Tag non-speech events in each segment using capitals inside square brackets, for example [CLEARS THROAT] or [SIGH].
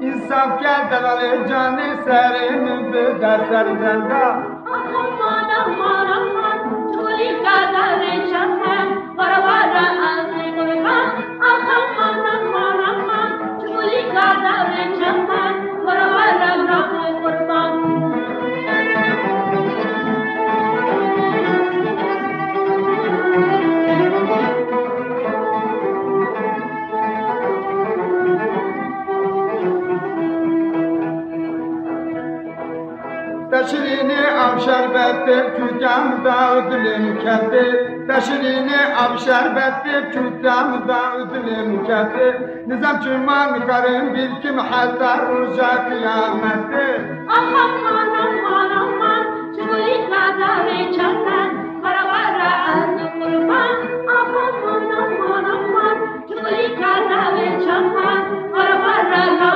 İnsaf gel delali cani serin bir dersler zenda Aman da ödülüm kendi Teşirini av şerbetti Kürtem da ödülüm kendi. Nizam çırman karın bil ki mahallar Ruja kıyametti Aman aman aman aman Çubuğun nazarı çatan Para para kurban. Aman aman aman aman Çubuğun nazarı çatan Para para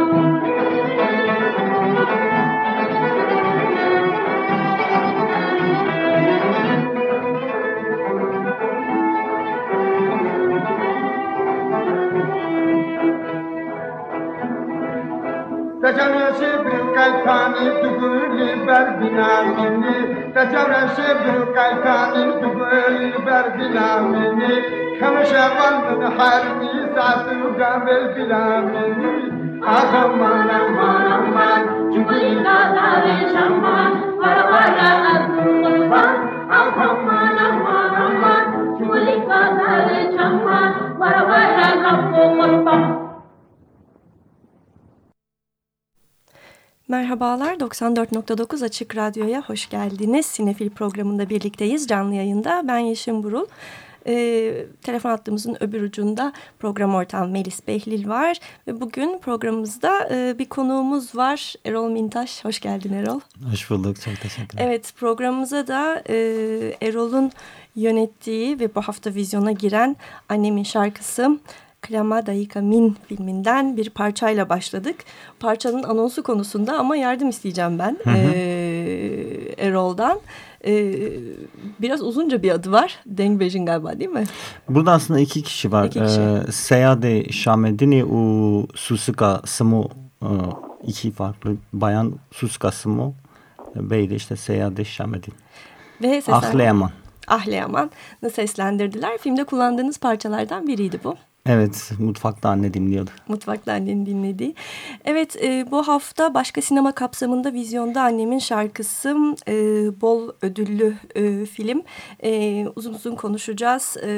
Kaçarası bir kaytanı tübülü ber binamini Kaçarası bir kaytanı tübülü ber binamini Kamışa bandın harbi satır gamel binamini Ağam anam anam an Çünkü ilkada ve şamman Var var azım var Ağam anam anam an Çünkü ilkada ve şamman Var var azım var Merhabalar, 94.9 Açık Radyo'ya hoş geldiniz. Sinefil programında birlikteyiz canlı yayında. Ben Yeşim Burul. Ee, telefon hattımızın öbür ucunda program ortağım Melis Behlil var. Ve bugün programımızda e, bir konuğumuz var. Erol Mintaş. Hoş geldin Erol. Hoş bulduk. Çok teşekkür ederim. Evet programımıza da e, Erol'un yönettiği ve bu hafta vizyona giren annemin şarkısı Klama Dayika Min filminden bir parçayla başladık. Parçanın anonsu konusunda ama yardım isteyeceğim ben Hı hı. e, Erol'dan. E, biraz uzunca bir adı var. Dengbej'in galiba değil mi? Burada aslında iki kişi var. İki kişi. Ee, Seyade Şamedini u Susuka Smo e, iki farklı bayan Susuka Smo Bey de işte Seyade Şamedin. Ve seslen- Ahleyaman. Ahleyaman'ı seslendirdiler. Filmde kullandığınız parçalardan biriydi bu. Evet mutfakta anne dinliyordu. Mutfakta annenin dinlediği. Evet e, bu hafta başka sinema kapsamında vizyonda annemin şarkısı e, bol ödüllü e, film. E, uzun uzun konuşacağız e,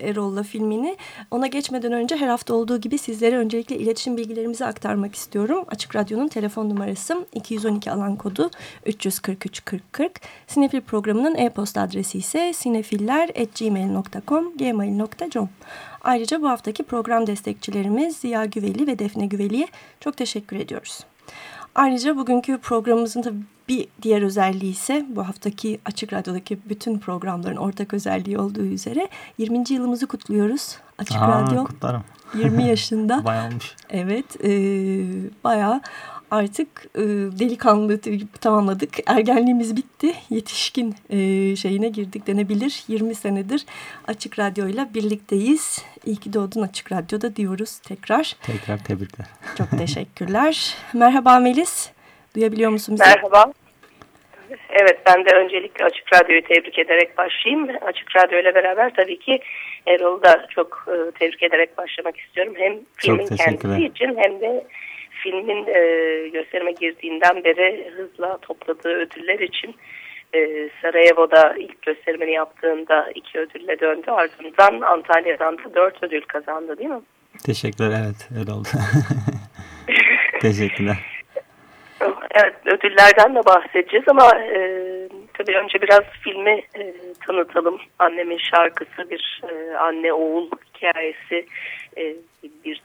Erol'la filmini. Ona geçmeden önce her hafta olduğu gibi sizlere öncelikle iletişim bilgilerimizi aktarmak istiyorum. Açık Radyo'nun telefon numarası 212 alan kodu 343 40 40. Sinefil programının e-posta adresi ise sinefiller.gmail.com gmail.com Ayrıca bu haftaki program destekçilerimiz Ziya Güveli ve Defne Güveli'ye çok teşekkür ediyoruz. Ayrıca bugünkü programımızın tabii bir diğer özelliği ise bu haftaki Açık Radyo'daki bütün programların ortak özelliği olduğu üzere 20. yılımızı kutluyoruz. Açık Aa, Radyo Kutlarım. 20 yaşında. [LAUGHS] bayağı olmuş. Evet e, bayağı artık e, delikanlı tamamladık. Ergenliğimiz bitti. Yetişkin e, şeyine girdik denebilir. 20 senedir Açık Radyo'yla birlikteyiz. İyi ki doğdun Açık Radyo'da diyoruz tekrar. Tekrar tebrikler. Çok teşekkürler. Merhaba Melis. Duyabiliyor musun bizi? Merhaba. Evet ben de öncelikle Açık Radyo'yu tebrik ederek başlayayım. Açık Radyo ile beraber tabii ki Erol'u da çok e, tebrik ederek başlamak istiyorum. Hem filmin kendisi için hem de filmin e, gösterime girdiğinden beri hızla topladığı ödüller için e, Sarajevo'da ilk gösterimini yaptığında iki ödülle döndü. Ardından Antalya'dan da dört ödül kazandı değil mi? Teşekkürler evet öyle oldu. [LAUGHS] Teşekkürler. Evet ödüllerden de bahsedeceğiz ama e, tabii önce biraz filmi e, tanıtalım. Annemin şarkısı bir e, anne oğul hikayesi e, bir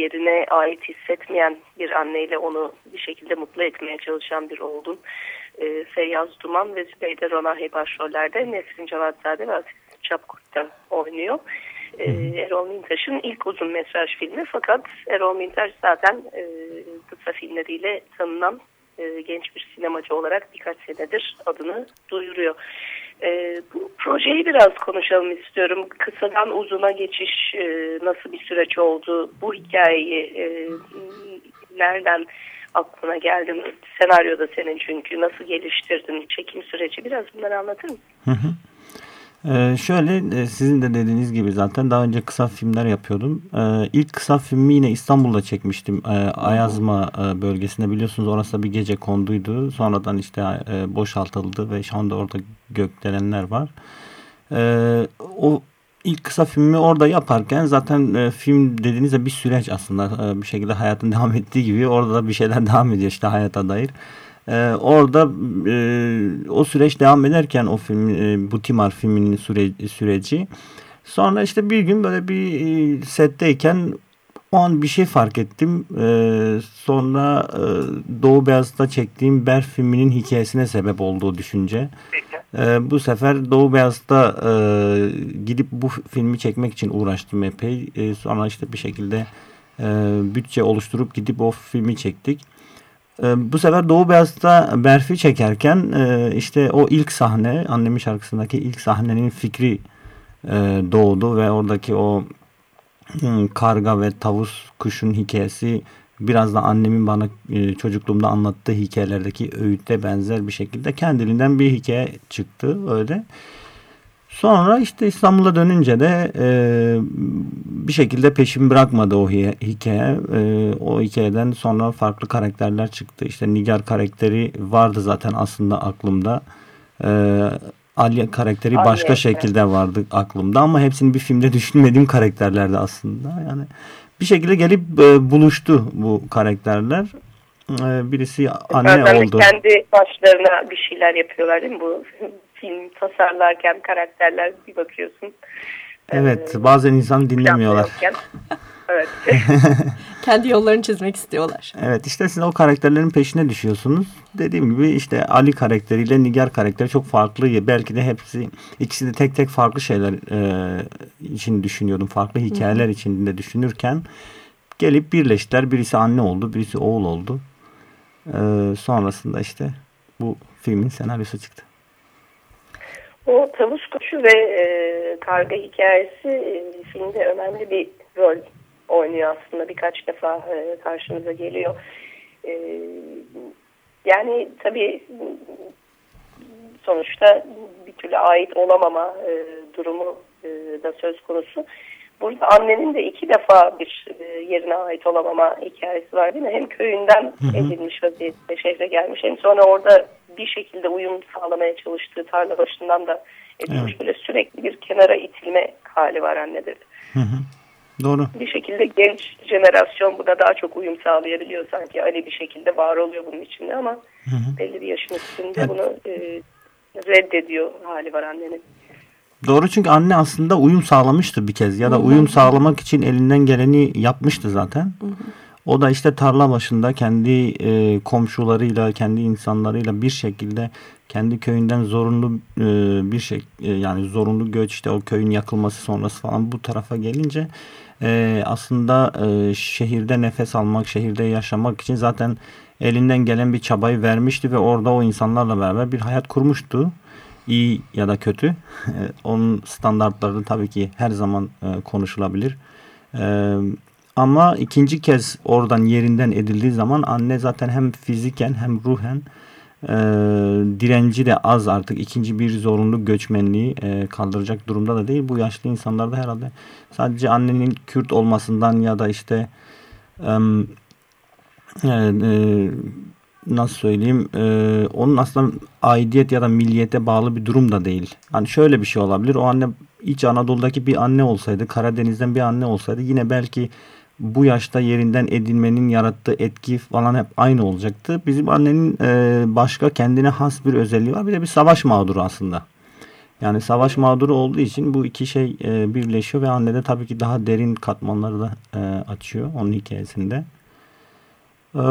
yerine ait hissetmeyen bir anneyle onu bir şekilde mutlu etmeye çalışan bir oğlun e, Feyyaz Duman ve Zübeyde Ronahi başrollerde Nesrin Cevatzade ve Aziz Çapkurt'tan oynuyor. E, Erol Mintaş'ın ilk uzun metraj filmi fakat Erol Mintaş zaten e, kısa filmleriyle tanınan e, genç bir sinemacı olarak birkaç senedir adını duyuruyor. E, bu projeyi biraz konuşalım istiyorum. Kısadan uzuna geçiş e, nasıl bir süreç oldu? Bu hikayeyi e, nereden aklına geldi? Senaryo da senin çünkü. Nasıl geliştirdin? Çekim süreci biraz bunları anlatır mısın? Hı hı. Ee, şöyle sizin de dediğiniz gibi zaten daha önce kısa filmler yapıyordum. Ee, ilk kısa filmi yine İstanbul'da çekmiştim. Ee, Ayazma e, bölgesinde biliyorsunuz orası da bir gece konduydu. Sonradan işte e, boşaltıldı ve şu anda orada gökdelenler var. Ee, o ilk kısa filmi orada yaparken zaten e, film dediğinizde bir süreç aslında e, bir şekilde hayatın [LAUGHS] devam ettiği gibi orada da bir şeyler devam ediyor işte hayata dair. Ee, orada e, o süreç devam ederken o film e, bu Timar filminin süre, süreci sonra işte bir gün böyle bir e, setteyken o an bir şey fark ettim. Ee, sonra e, Doğu Beyaz'da çektiğim Ber filminin hikayesine sebep olduğu düşünce. Ee, bu sefer Doğu Beyaz'da e, gidip bu filmi çekmek için uğraştım epey. E, sonra işte bir şekilde e, bütçe oluşturup gidip o filmi çektik. Ee, bu sefer Doğu Beyaz'da Berfi çekerken e, işte o ilk sahne annemin şarkısındaki ilk sahnenin fikri e, doğdu ve oradaki o hmm, karga ve tavus kuşun hikayesi biraz da annemin bana e, çocukluğumda anlattığı hikayelerdeki öğütte benzer bir şekilde kendiliğinden bir hikaye çıktı öyle. Sonra işte İstanbul'a dönünce de e, bir şekilde peşimi bırakmadı o hikaye. E, o hikayeden sonra farklı karakterler çıktı. İşte Nigar karakteri vardı zaten aslında aklımda. E, Alya karakteri Alya, başka evet. şekilde vardı aklımda ama hepsini bir filmde [LAUGHS] düşünmediğim karakterlerdi aslında. Yani bir şekilde gelip e, buluştu bu karakterler. E, birisi anne Zaten oldu. Kendi başlarına bir şeyler yapıyorlar değil mi bu film tasarlarken karakterler bir bakıyorsun. Evet ee, bazen insan dinlemiyorlar. [LAUGHS] evet. [LAUGHS] Kendi yollarını çizmek istiyorlar. Evet işte siz o karakterlerin peşine düşüyorsunuz. Dediğim gibi işte Ali karakteriyle Nigar karakteri çok farklı. Belki de hepsi ikisi de tek tek farklı şeyler e, için düşünüyordum. Farklı hikayeler Hı. içinde düşünürken gelip birleştiler. Birisi anne oldu, birisi oğul oldu. E, sonrasında işte bu filmin senaryosu çıktı. O tavus kuşu ve e, karga hikayesi e, filmde önemli bir rol oynuyor aslında. Birkaç defa e, karşımıza geliyor. E, yani tabii sonuçta bir türlü ait olamama e, durumu e, da söz konusu. Burada annenin de iki defa bir e, yerine ait olamama hikayesi var değil mi? Hem köyünden edilmiş vaziyette şehre gelmiş hem sonra orada bir şekilde uyum sağlamaya çalıştığı tarla başından da edilmiş. Evet. Böyle sürekli bir kenara itilme hali var annede. Hı hı. Doğru. Bir şekilde genç jenerasyon buna daha çok uyum sağlayabiliyor sanki. Ali bir şekilde var oluyor bunun içinde ama hı hı. belli bir yaşın üstünde evet. bunu e, reddediyor hali var annenin. Doğru çünkü anne aslında uyum sağlamıştı bir kez ya da uyum sağlamak için elinden geleni yapmıştı zaten. Hı hı. O da işte tarla başında kendi e, komşularıyla, kendi insanlarıyla bir şekilde kendi köyünden zorunlu e, bir şey e, yani zorunlu göç işte o köyün yakılması sonrası falan bu tarafa gelince e, aslında e, şehirde nefes almak, şehirde yaşamak için zaten elinden gelen bir çabayı vermişti ve orada o insanlarla beraber bir hayat kurmuştu. İyi ya da kötü. [LAUGHS] Onun standartları tabii ki her zaman e, konuşulabilir. E, ama ikinci kez oradan yerinden edildiği zaman anne zaten hem fiziken hem ruhen e, direnci de az artık ikinci bir zorunlu göçmenliği e, kaldıracak durumda da değil. Bu yaşlı insanlarda herhalde sadece annenin Kürt olmasından ya da işte e, e, nasıl söyleyeyim e, onun aslında aidiyet ya da milliyete bağlı bir durum da değil. Hani şöyle bir şey olabilir. O anne İç Anadolu'daki bir anne olsaydı, Karadeniz'den bir anne olsaydı yine belki bu yaşta yerinden edilmenin yarattığı etki falan hep aynı olacaktı. Bizim annenin e, başka kendine has bir özelliği var. Bir de bir savaş mağduru aslında. Yani savaş mağduru olduğu için bu iki şey e, birleşiyor ve annede tabii ki daha derin katmanları da e, açıyor onun hikayesinde. E,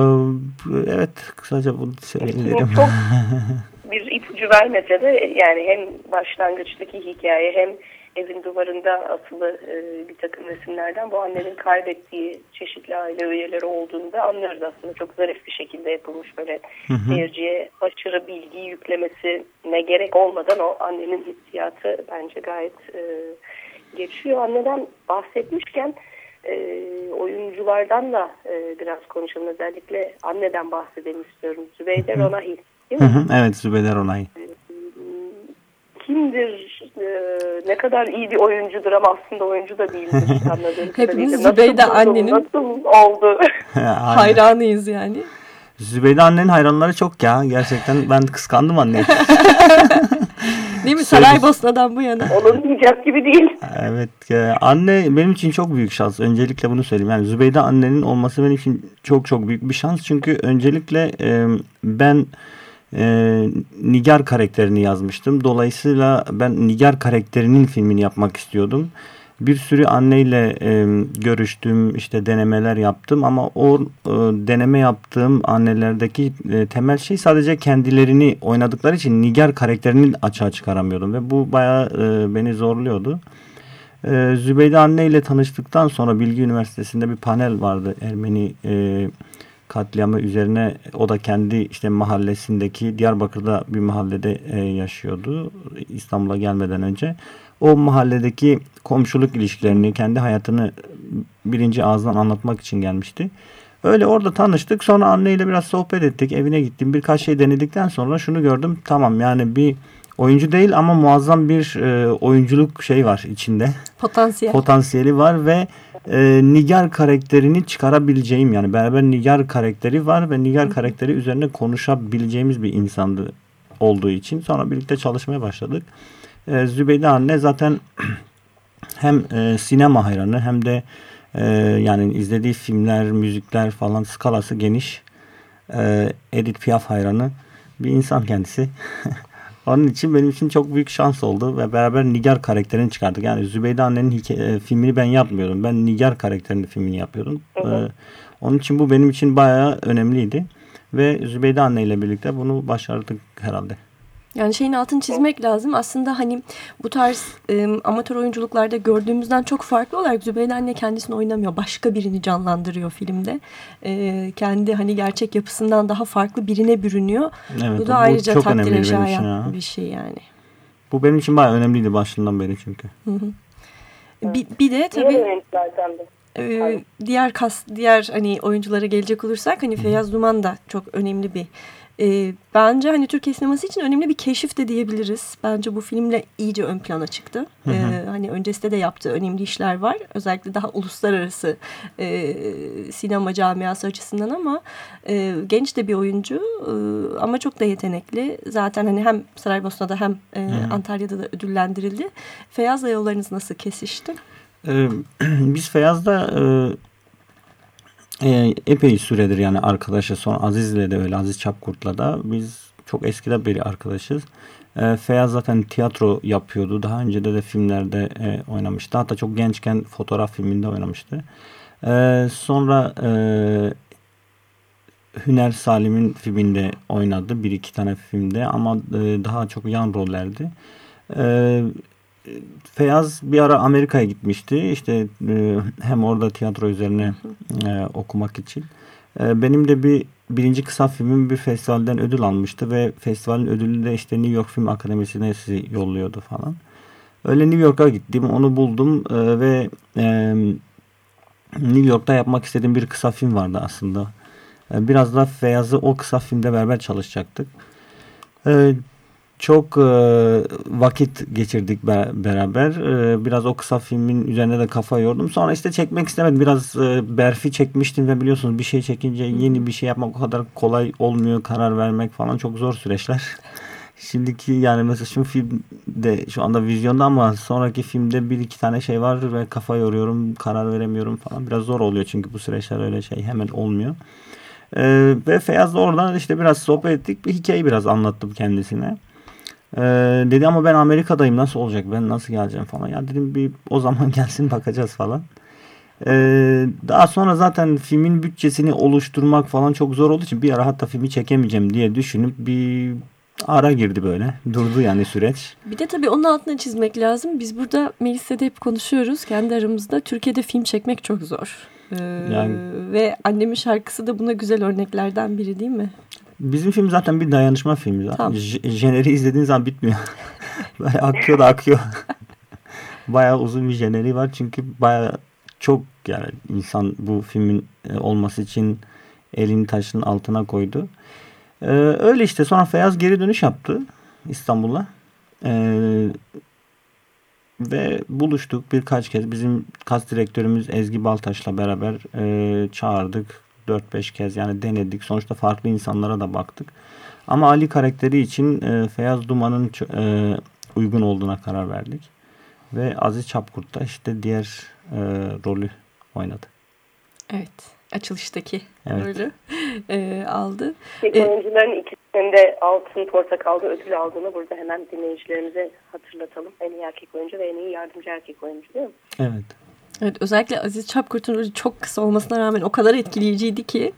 evet kısaca bunu söyleyebilirim. Çok bir ipucu vermese de yani hem başlangıçtaki hikaye hem evin duvarında asılı e, bir takım resimlerden bu annenin kaybettiği çeşitli aile üyeleri olduğunu da anlıyoruz aslında. Çok zarif bir şekilde yapılmış böyle hı hı. seyirciye aşırı bilgi yüklemesine gerek olmadan o annenin hissiyatı bence gayet e, geçiyor. Anneden bahsetmişken e, oyunculardan da e, biraz konuşalım. Özellikle anneden bahsedelim istiyorum. Zübeyde Ronahi değil mi? evet Zübeyde Ronahi. E, kimdir, e, ne kadar iyi bir oyuncudur ama aslında oyuncu da değildir [LAUGHS] anladığım Hepimiz Zübeyde annenin nasıl oldu? [LAUGHS] [LAUGHS] hayranıyız yani. Zübeyde annenin hayranları çok ya. Gerçekten ben kıskandım anneyi. Değil mi? Saraybosna'dan bu yana. Olunmayacak gibi değil. Evet. E, anne benim için çok büyük şans. Öncelikle bunu söyleyeyim. Yani Zübeyde annenin olması benim için çok çok büyük bir şans. Çünkü öncelikle e, ben e, Nigar karakterini yazmıştım. Dolayısıyla ben Nigar karakterinin filmini yapmak istiyordum. Bir sürü anneyle e, görüştüm, işte denemeler yaptım ama o e, deneme yaptığım annelerdeki e, temel şey sadece kendilerini oynadıkları için Nigar karakterini açığa çıkaramıyordum ve bu bayağı e, beni zorluyordu. E, Zübeyde anne ile tanıştıktan sonra Bilgi Üniversitesi'nde bir panel vardı Ermeni e, katliamı üzerine o da kendi işte mahallesindeki Diyarbakır'da bir mahallede e, yaşıyordu İstanbul'a gelmeden önce. O mahalledeki komşuluk ilişkilerini, kendi hayatını birinci ağızdan anlatmak için gelmişti. Öyle orada tanıştık. Sonra anneyle biraz sohbet ettik. Evine gittim. Birkaç şey denedikten sonra şunu gördüm. Tamam yani bir oyuncu değil ama muazzam bir e, oyunculuk şey var içinde. Potansiyel. Potansiyeli var ve e, Nigar karakterini çıkarabileceğim yani beraber Nigar karakteri var ve Nigar karakteri üzerine konuşabileceğimiz bir insandı olduğu için sonra birlikte çalışmaya başladık. E, Zübeyde anne zaten [CLEARS THROAT] hem e, sinema hayranı hem de e, yani izlediği filmler, müzikler falan skalası geniş. E, Edith Piaf hayranı bir insan kendisi. [LAUGHS] Onun için benim için çok büyük şans oldu ve beraber Nigar karakterini çıkardık. Yani Zübeyde annenin filmini ben yapmıyordum. Ben Nigar karakterinin filmini yapıyordum. Ee, onun için bu benim için bayağı önemliydi. Ve Zübeyde anne ile birlikte bunu başardık herhalde. Yani şeyin altını çizmek lazım. Aslında hani bu tarz e, amatör oyunculuklarda gördüğümüzden çok farklı olarak Zübeyde anne kendisini oynamıyor. Başka birini canlandırıyor filmde. E, kendi hani gerçek yapısından daha farklı birine bürünüyor. Evet, bu da bu ayrıca çok takdire şayan ya. bir şey yani. Bu benim için bayağı önemliydi başından beri çünkü. Hı hı. Bir, bir de tabii e, diğer kas diğer hani oyunculara gelecek olursak hani Feyyaz Duman da çok önemli bir e, bence hani Türkiye sineması için önemli bir keşif de diyebiliriz. Bence bu filmle iyice ön plana çıktı. Hı hı. E, hani öncesinde de yaptığı önemli işler var. Özellikle daha uluslararası e, sinema camiası açısından ama e, genç de bir oyuncu e, ama çok da yetenekli. Zaten hani hem Saraybosna'da hem e, Antalya'da da ödüllendirildi. Feyyaz'la yollarınız nasıl kesişti? Ee, [CLEARS THROAT] biz Feyyaz'da e, e, epey süredir yani arkadaşız. Son Aziz'le de öyle Aziz Çapkurt'la da biz çok eskiden beri arkadaşız. E, Feyyaz zaten tiyatro yapıyordu. Daha önce de de filmlerde e, oynamıştı. Hatta çok gençken fotoğraf filminde oynamıştı. E, sonra e, Hüner Salim'in filminde oynadı. Bir iki tane filmde ama e, daha çok yan rollerdi. E, Feyyaz bir ara Amerika'ya gitmişti. İşte e, hem orada tiyatro üzerine e, okumak için. E, benim de bir birinci kısa filmim bir festivalden ödül almıştı ve festivalin ödülü de işte New York Film Akademisi'ne yolluyordu falan. Öyle New York'a gittim. Onu buldum ve New York'ta yapmak istediğim bir kısa film vardı aslında. Biraz da Feyyaz'ı o kısa filmde beraber çalışacaktık. E, çok e, vakit geçirdik be, beraber. E, biraz o kısa filmin üzerine de kafa yordum. Sonra işte çekmek istemedim. Biraz e, berfi çekmiştim ve biliyorsunuz bir şey çekince yeni bir şey yapmak o kadar kolay olmuyor. Karar vermek falan çok zor süreçler. [LAUGHS] Şimdiki yani mesela şu filmde şu anda vizyonda ama sonraki filmde bir iki tane şey var ve kafa yoruyorum, karar veremiyorum falan. Biraz zor oluyor çünkü bu süreçler öyle şey hemen olmuyor. Ee, ve Feyyaz'la oradan işte biraz sohbet ettik. Bir hikayeyi biraz anlattım kendisine. Ee, dedi ama ben Amerika'dayım nasıl olacak ben nasıl geleceğim falan. Ya dedim bir o zaman [LAUGHS] gelsin bakacağız falan. Ee, daha sonra zaten filmin bütçesini oluşturmak falan çok zor olduğu için bir ara hatta filmi çekemeyeceğim diye düşünüp bir ara girdi böyle. Durdu yani süreç. Bir de tabii onun altına çizmek lazım. Biz burada Melis'le de hep konuşuyoruz kendi aramızda. Türkiye'de film çekmek çok zor. Ee, yani, ve annemin şarkısı da buna güzel örneklerden biri değil mi? Bizim film zaten bir dayanışma filmi. Zaten. Tamam. Jeneri izlediğin zaman bitmiyor. [LAUGHS] Böyle akıyor da akıyor. [LAUGHS] bayağı uzun bir jeneri var. Çünkü bayağı çok yani insan bu filmin e, olması için elini taşın altına koydu. Ee, öyle işte sonra Feyyaz geri dönüş yaptı İstanbul'a. Ee, ve buluştuk birkaç kez. Bizim kas direktörümüz Ezgi Baltaş'la beraber e, çağırdık 4-5 kez yani denedik. Sonuçta farklı insanlara da baktık. Ama Ali karakteri için e, Feyyaz Duman'ın e, uygun olduğuna karar verdik. Ve Aziz Çapkurt da işte diğer e, rolü oynadı. Evet. Açılıştaki evet. rolü e, aldı. Peki, oyuncuların ikisinin de Altın Portakal'da ödül aldığını burada hemen dinleyicilerimize hatırlatalım. En iyi erkek oyuncu ve en iyi yardımcı erkek oyuncu değil mi? Evet. Evet özellikle Aziz Çapkurt'un rolü çok kısa olmasına rağmen o kadar etkileyiciydi ki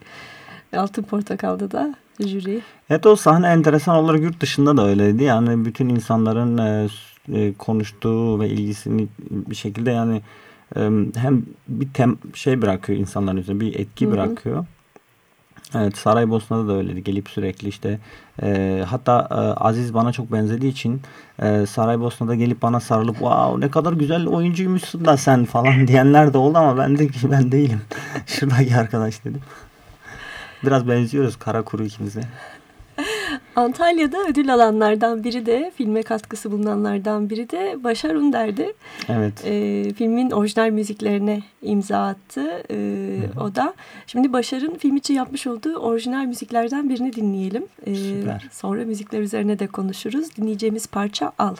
Altın Portakal'da da jüri. Evet o sahne enteresan olarak yurt dışında da öyleydi. Yani bütün insanların e, e, konuştuğu ve ilgisini bir şekilde yani e, hem bir tem şey bırakıyor insanların üzerine bir etki Hı -hı. bırakıyor. Evet Saraybosna'da da öyleydi. Gelip sürekli işte e, hatta e, Aziz bana çok benzediği için e, Saraybosna'da gelip bana sarılıp wow ne kadar güzel oyuncuymuşsun da sen falan [LAUGHS] diyenler de oldu ama ben de ben değilim. [LAUGHS] Şuradaki arkadaş dedim. Biraz benziyoruz kara kuru ikimize. Antalya'da ödül alanlardan biri de filme katkısı bulunanlardan biri de Başar Under'di. Evet. E, filmin orijinal müziklerine imza attı e, o da. Şimdi Başar'ın film için yapmış olduğu orijinal müziklerden birini dinleyelim. E, Süper. Sonra müzikler üzerine de konuşuruz. Dinleyeceğimiz parça Al.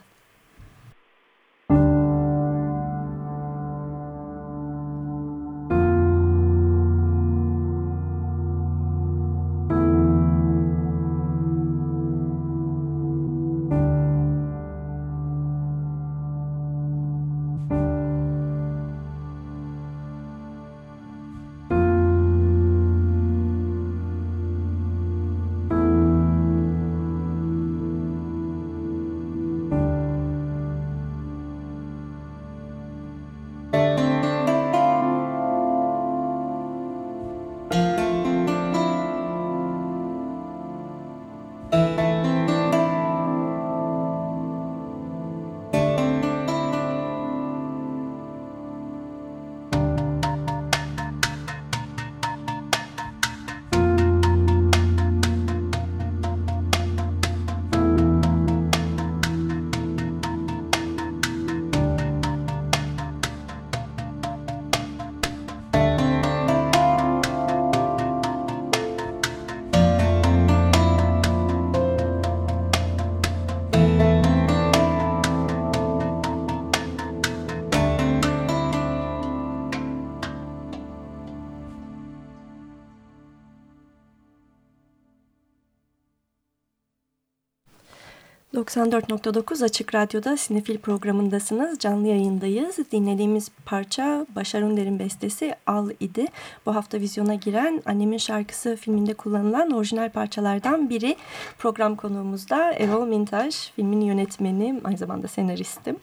94.9 Açık Radyo'da Sinefil programındasınız. Canlı yayındayız. Dinlediğimiz parça Başar Under'in bestesi Al idi. Bu hafta vizyona giren Annemin Şarkısı filminde kullanılan orijinal parçalardan biri. Program konuğumuzda Erol Mintaj, filmin yönetmeni, aynı zamanda senaristim.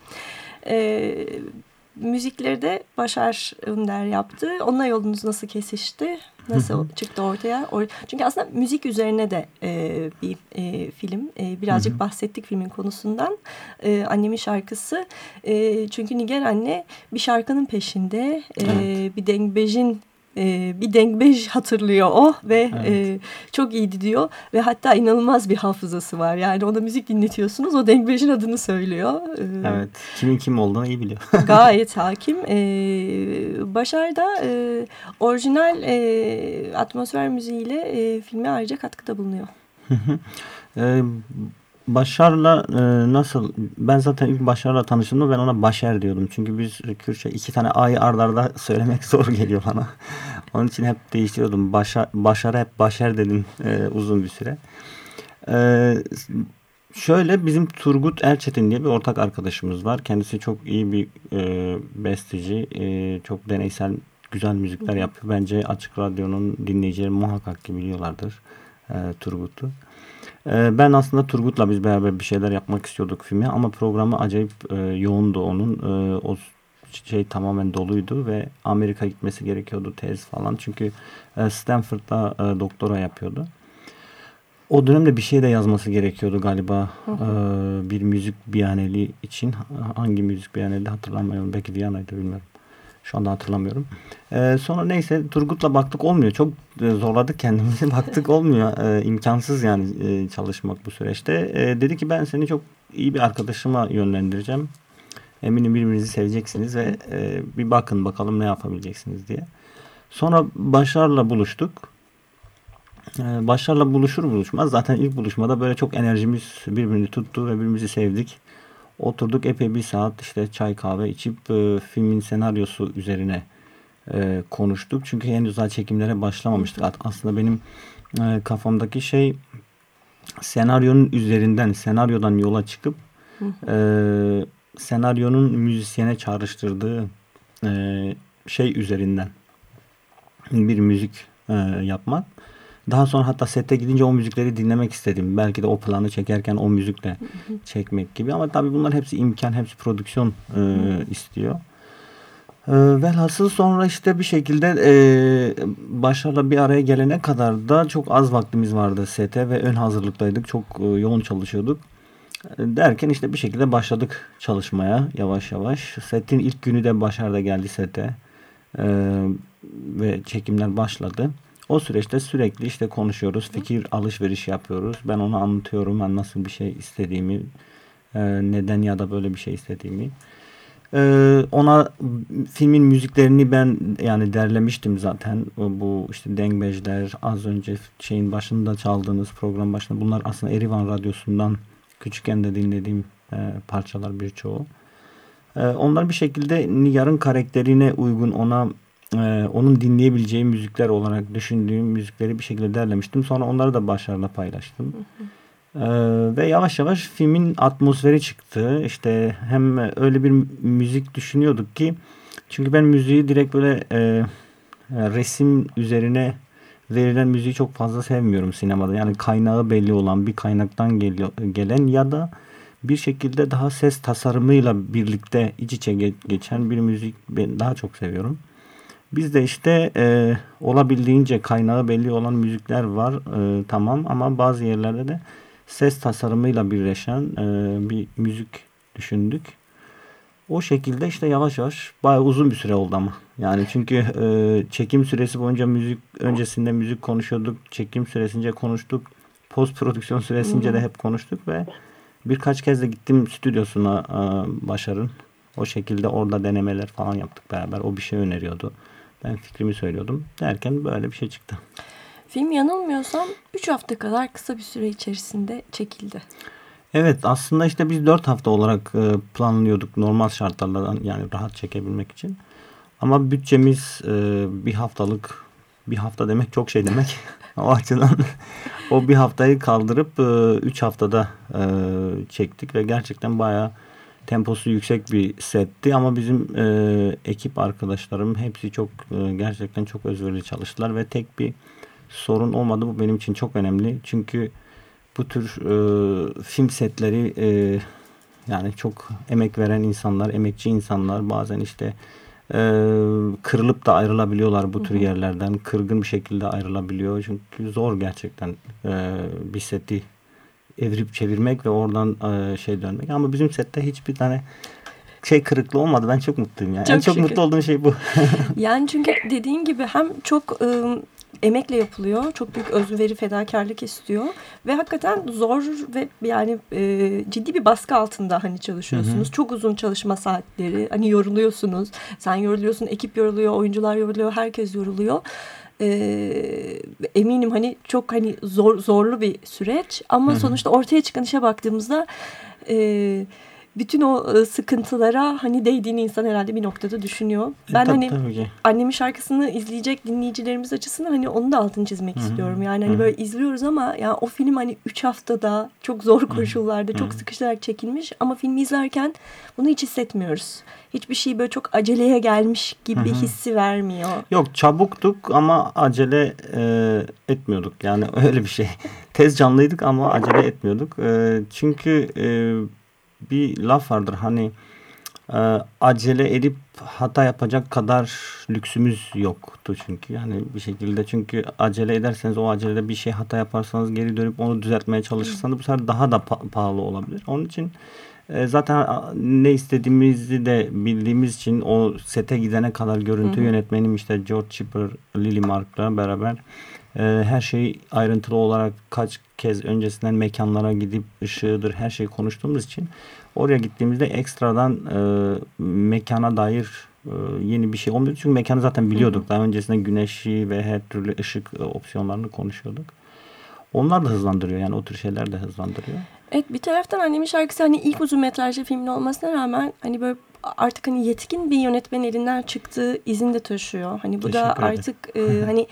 Ee, müzikleri de Başar Önder yaptı. Onunla yolunuz nasıl kesişti? Nasıl çıktı ortaya? Çünkü aslında müzik üzerine de e, bir e, film. E, birazcık bahsettik filmin konusundan. E, annemin şarkısı. E, çünkü Niger anne bir şarkının peşinde. E, evet. Bir dengbejin e, bir dengbej hatırlıyor o ve evet. e, çok iyiydi diyor ve hatta inanılmaz bir hafızası var. Yani ona müzik dinletiyorsunuz o dengbejin adını söylüyor. E, evet kimin kim olduğunu iyi biliyor. [LAUGHS] gayet hakim. E, Başar da e, orijinal e, atmosfer müziğiyle e, filme ayrıca katkıda bulunuyor. e, Başar'la e, nasıl ben zaten ilk Başar'la tanıştığımda ben ona Başer diyordum. Çünkü biz Kürtçe iki tane A'yı ardarda [LAUGHS] söylemek zor geliyor bana. [LAUGHS] Onun için hep değiştiriyordum. Başar, Başar'a hep Başer dedim e, uzun bir süre. E, şöyle bizim Turgut Erçetin diye bir ortak arkadaşımız var. Kendisi çok iyi bir e, besteci. E, çok deneysel güzel müzikler yapıyor. Bence Açık Radyo'nun dinleyicileri muhakkak ki biliyorlardır e, Turgut'u. Ee, ben aslında Turgut'la biz beraber bir şeyler yapmak istiyorduk filmi ama programı acayip e, yoğundu onun. E, o şey tamamen doluydu ve Amerika gitmesi gerekiyordu tez falan. Çünkü e, Stanford'da e, doktora yapıyordu. O dönemde bir şey de yazması gerekiyordu galiba. Hı hı. E, bir müzik biyaneli için. Hangi müzik biyaneli hatırlamıyorum. Belki Viyana'ydı bilmiyorum. Şu anda hatırlamıyorum. Ee, sonra neyse Turgut'la baktık olmuyor. Çok e, zorladık kendimizi. [LAUGHS] baktık olmuyor. Ee, imkansız yani e, çalışmak bu süreçte. Ee, dedi ki ben seni çok iyi bir arkadaşıma yönlendireceğim. Eminim birbirinizi seveceksiniz ve e, bir bakın bakalım ne yapabileceksiniz diye. Sonra Başar'la buluştuk. Ee, Başar'la buluşur buluşmaz zaten ilk buluşmada böyle çok enerjimiz birbirini tuttu ve birbirimizi sevdik. Oturduk epey bir saat işte çay kahve içip e, filmin senaryosu üzerine e, konuştuk. Çünkü henüz daha çekimlere başlamamıştık. Aslında benim e, kafamdaki şey senaryonun üzerinden, senaryodan yola çıkıp e, senaryonun müzisyene çağrıştırdığı e, şey üzerinden bir müzik e, yapmak. Daha sonra hatta sette gidince o müzikleri dinlemek istedim. Belki de o planı çekerken o müzikle çekmek gibi. Ama tabii bunlar hepsi imkan, hepsi prodüksiyon e, istiyor. E, velhasıl sonra işte bir şekilde e, başlarla bir araya gelene kadar da çok az vaktimiz vardı sete ve ön hazırlıktaydık. Çok e, yoğun çalışıyorduk. E, derken işte bir şekilde başladık çalışmaya yavaş yavaş. Setin ilk günü de Başar'da geldi sete. E, ve çekimler başladı. O süreçte sürekli işte konuşuyoruz, fikir alışveriş yapıyoruz. Ben ona anlatıyorum ben nasıl bir şey istediğimi, e, neden ya da böyle bir şey istediğimi. E, ona filmin müziklerini ben yani derlemiştim zaten. Bu işte Dengbejler, az önce şeyin başında çaldığınız program başında bunlar aslında Erivan Radyosu'ndan küçükken de dinlediğim e, parçalar birçoğu. Onlar bir şekilde Nigar'ın karakterine uygun ona e, onun dinleyebileceği müzikler olarak düşündüğüm müzikleri bir şekilde derlemiştim. Sonra onları da başarıla paylaştım. Ee, ve yavaş yavaş filmin atmosferi çıktı. İşte hem öyle bir müzik düşünüyorduk ki çünkü ben müziği direkt böyle e, e, resim üzerine verilen müziği çok fazla sevmiyorum sinemada. Yani kaynağı belli olan bir kaynaktan geliyor, gelen ya da bir şekilde daha ses tasarımıyla birlikte iç içe geçen bir müzik ben daha çok seviyorum. Bizde işte e, olabildiğince kaynağı belli olan müzikler var e, tamam ama bazı yerlerde de ses tasarımıyla birleşen e, bir müzik düşündük. O şekilde işte yavaş yavaş bayağı uzun bir süre oldu ama. Yani çünkü e, çekim süresi boyunca müzik öncesinde müzik konuşuyorduk. Çekim süresince konuştuk. Post prodüksiyon süresince de hep konuştuk ve birkaç kez de gittim stüdyosuna e, Başar'ın. O şekilde orada denemeler falan yaptık beraber. O bir şey öneriyordu. Ben fikrimi söylüyordum. Derken böyle bir şey çıktı. Film yanılmıyorsam 3 hafta kadar kısa bir süre içerisinde çekildi. Evet aslında işte biz 4 hafta olarak e, planlıyorduk normal şartlardan yani rahat çekebilmek için. Ama bütçemiz e, bir haftalık bir hafta demek çok şey demek. [LAUGHS] o açıdan o bir haftayı kaldırıp e, üç haftada e, çektik ve gerçekten bayağı temposu yüksek bir setti. Ama bizim e, ekip arkadaşlarım hepsi çok e, gerçekten çok özverili çalıştılar ve tek bir sorun olmadı. Bu benim için çok önemli. Çünkü bu tür e, film setleri e, yani çok emek veren insanlar emekçi insanlar bazen işte e, kırılıp da ayrılabiliyorlar bu tür yerlerden. Kırgın bir şekilde ayrılabiliyor. Çünkü zor gerçekten e, bir seti evirip çevirmek ve oradan e, şey dönmek. Ama bizim sette hiçbir tane şey kırıklığı olmadı. Ben çok mutluyum yani. Çok en çok şükür. mutlu olduğum şey bu. [LAUGHS] [LAUGHS] Yani çünkü dediğin gibi hem çok ıı, emekle yapılıyor. Çok büyük özveri, fedakarlık istiyor. Ve hakikaten zor ve yani e, ciddi bir baskı altında hani çalışıyorsunuz. Çok uzun çalışma saatleri. Hani yoruluyorsunuz. Sen yoruluyorsun, ekip yoruluyor, oyuncular yoruluyor, herkes yoruluyor. Ee, eminim hani çok hani zor zorlu bir süreç ama sonuçta ortaya çıkan işe baktığımızda e, bütün o e, sıkıntılara hani değdiğini insan herhalde bir noktada düşünüyor. Ben E, tabii, hani tabii ki. annemin şarkısını izleyecek dinleyicilerimiz açısından hani onu da altını çizmek istiyorum. Yani hani böyle izliyoruz ama ya o film hani 3 haftada çok zor koşullarda çok sıkıştırarak çekilmiş ama filmi izlerken bunu hiç hissetmiyoruz. Hiçbir şey böyle çok aceleye gelmiş gibi hissi vermiyor. Yok çabuktuk ama acele e, etmiyorduk. Yani [LAUGHS] öyle bir şey. Tez canlıydık ama acele etmiyorduk. E, çünkü e, bir laf vardır hani e, acele edip hata yapacak kadar lüksümüz yoktu çünkü. Yani bir şekilde çünkü acele ederseniz o acelede bir şey hata yaparsanız geri dönüp onu düzeltmeye çalışırsanız bu sefer daha da pa- pahalı olabilir. Onun için zaten ne istediğimizi de bildiğimiz için o sete gidene kadar görüntü yönetmenim işte George Chipper, Lily Mark'la beraber e, her şeyi ayrıntılı olarak kaç kez öncesinden mekanlara gidip ışığıdır her şeyi konuştuğumuz için oraya gittiğimizde ekstradan e, mekana dair e, yeni bir şey olmuyordu. Çünkü mekanı zaten biliyorduk. Daha öncesinde güneşi ve her türlü ışık e, opsiyonlarını konuşuyorduk. Onlar da hızlandırıyor yani o tür şeyler de hızlandırıyor. Evet bir taraftan annemin şarkısı hani ilk uzun metrajlı filmin olmasına rağmen hani böyle artık hani yetkin bir yönetmenin elinden çıktığı izin de taşıyor. Hani bu da ederim. artık e, hani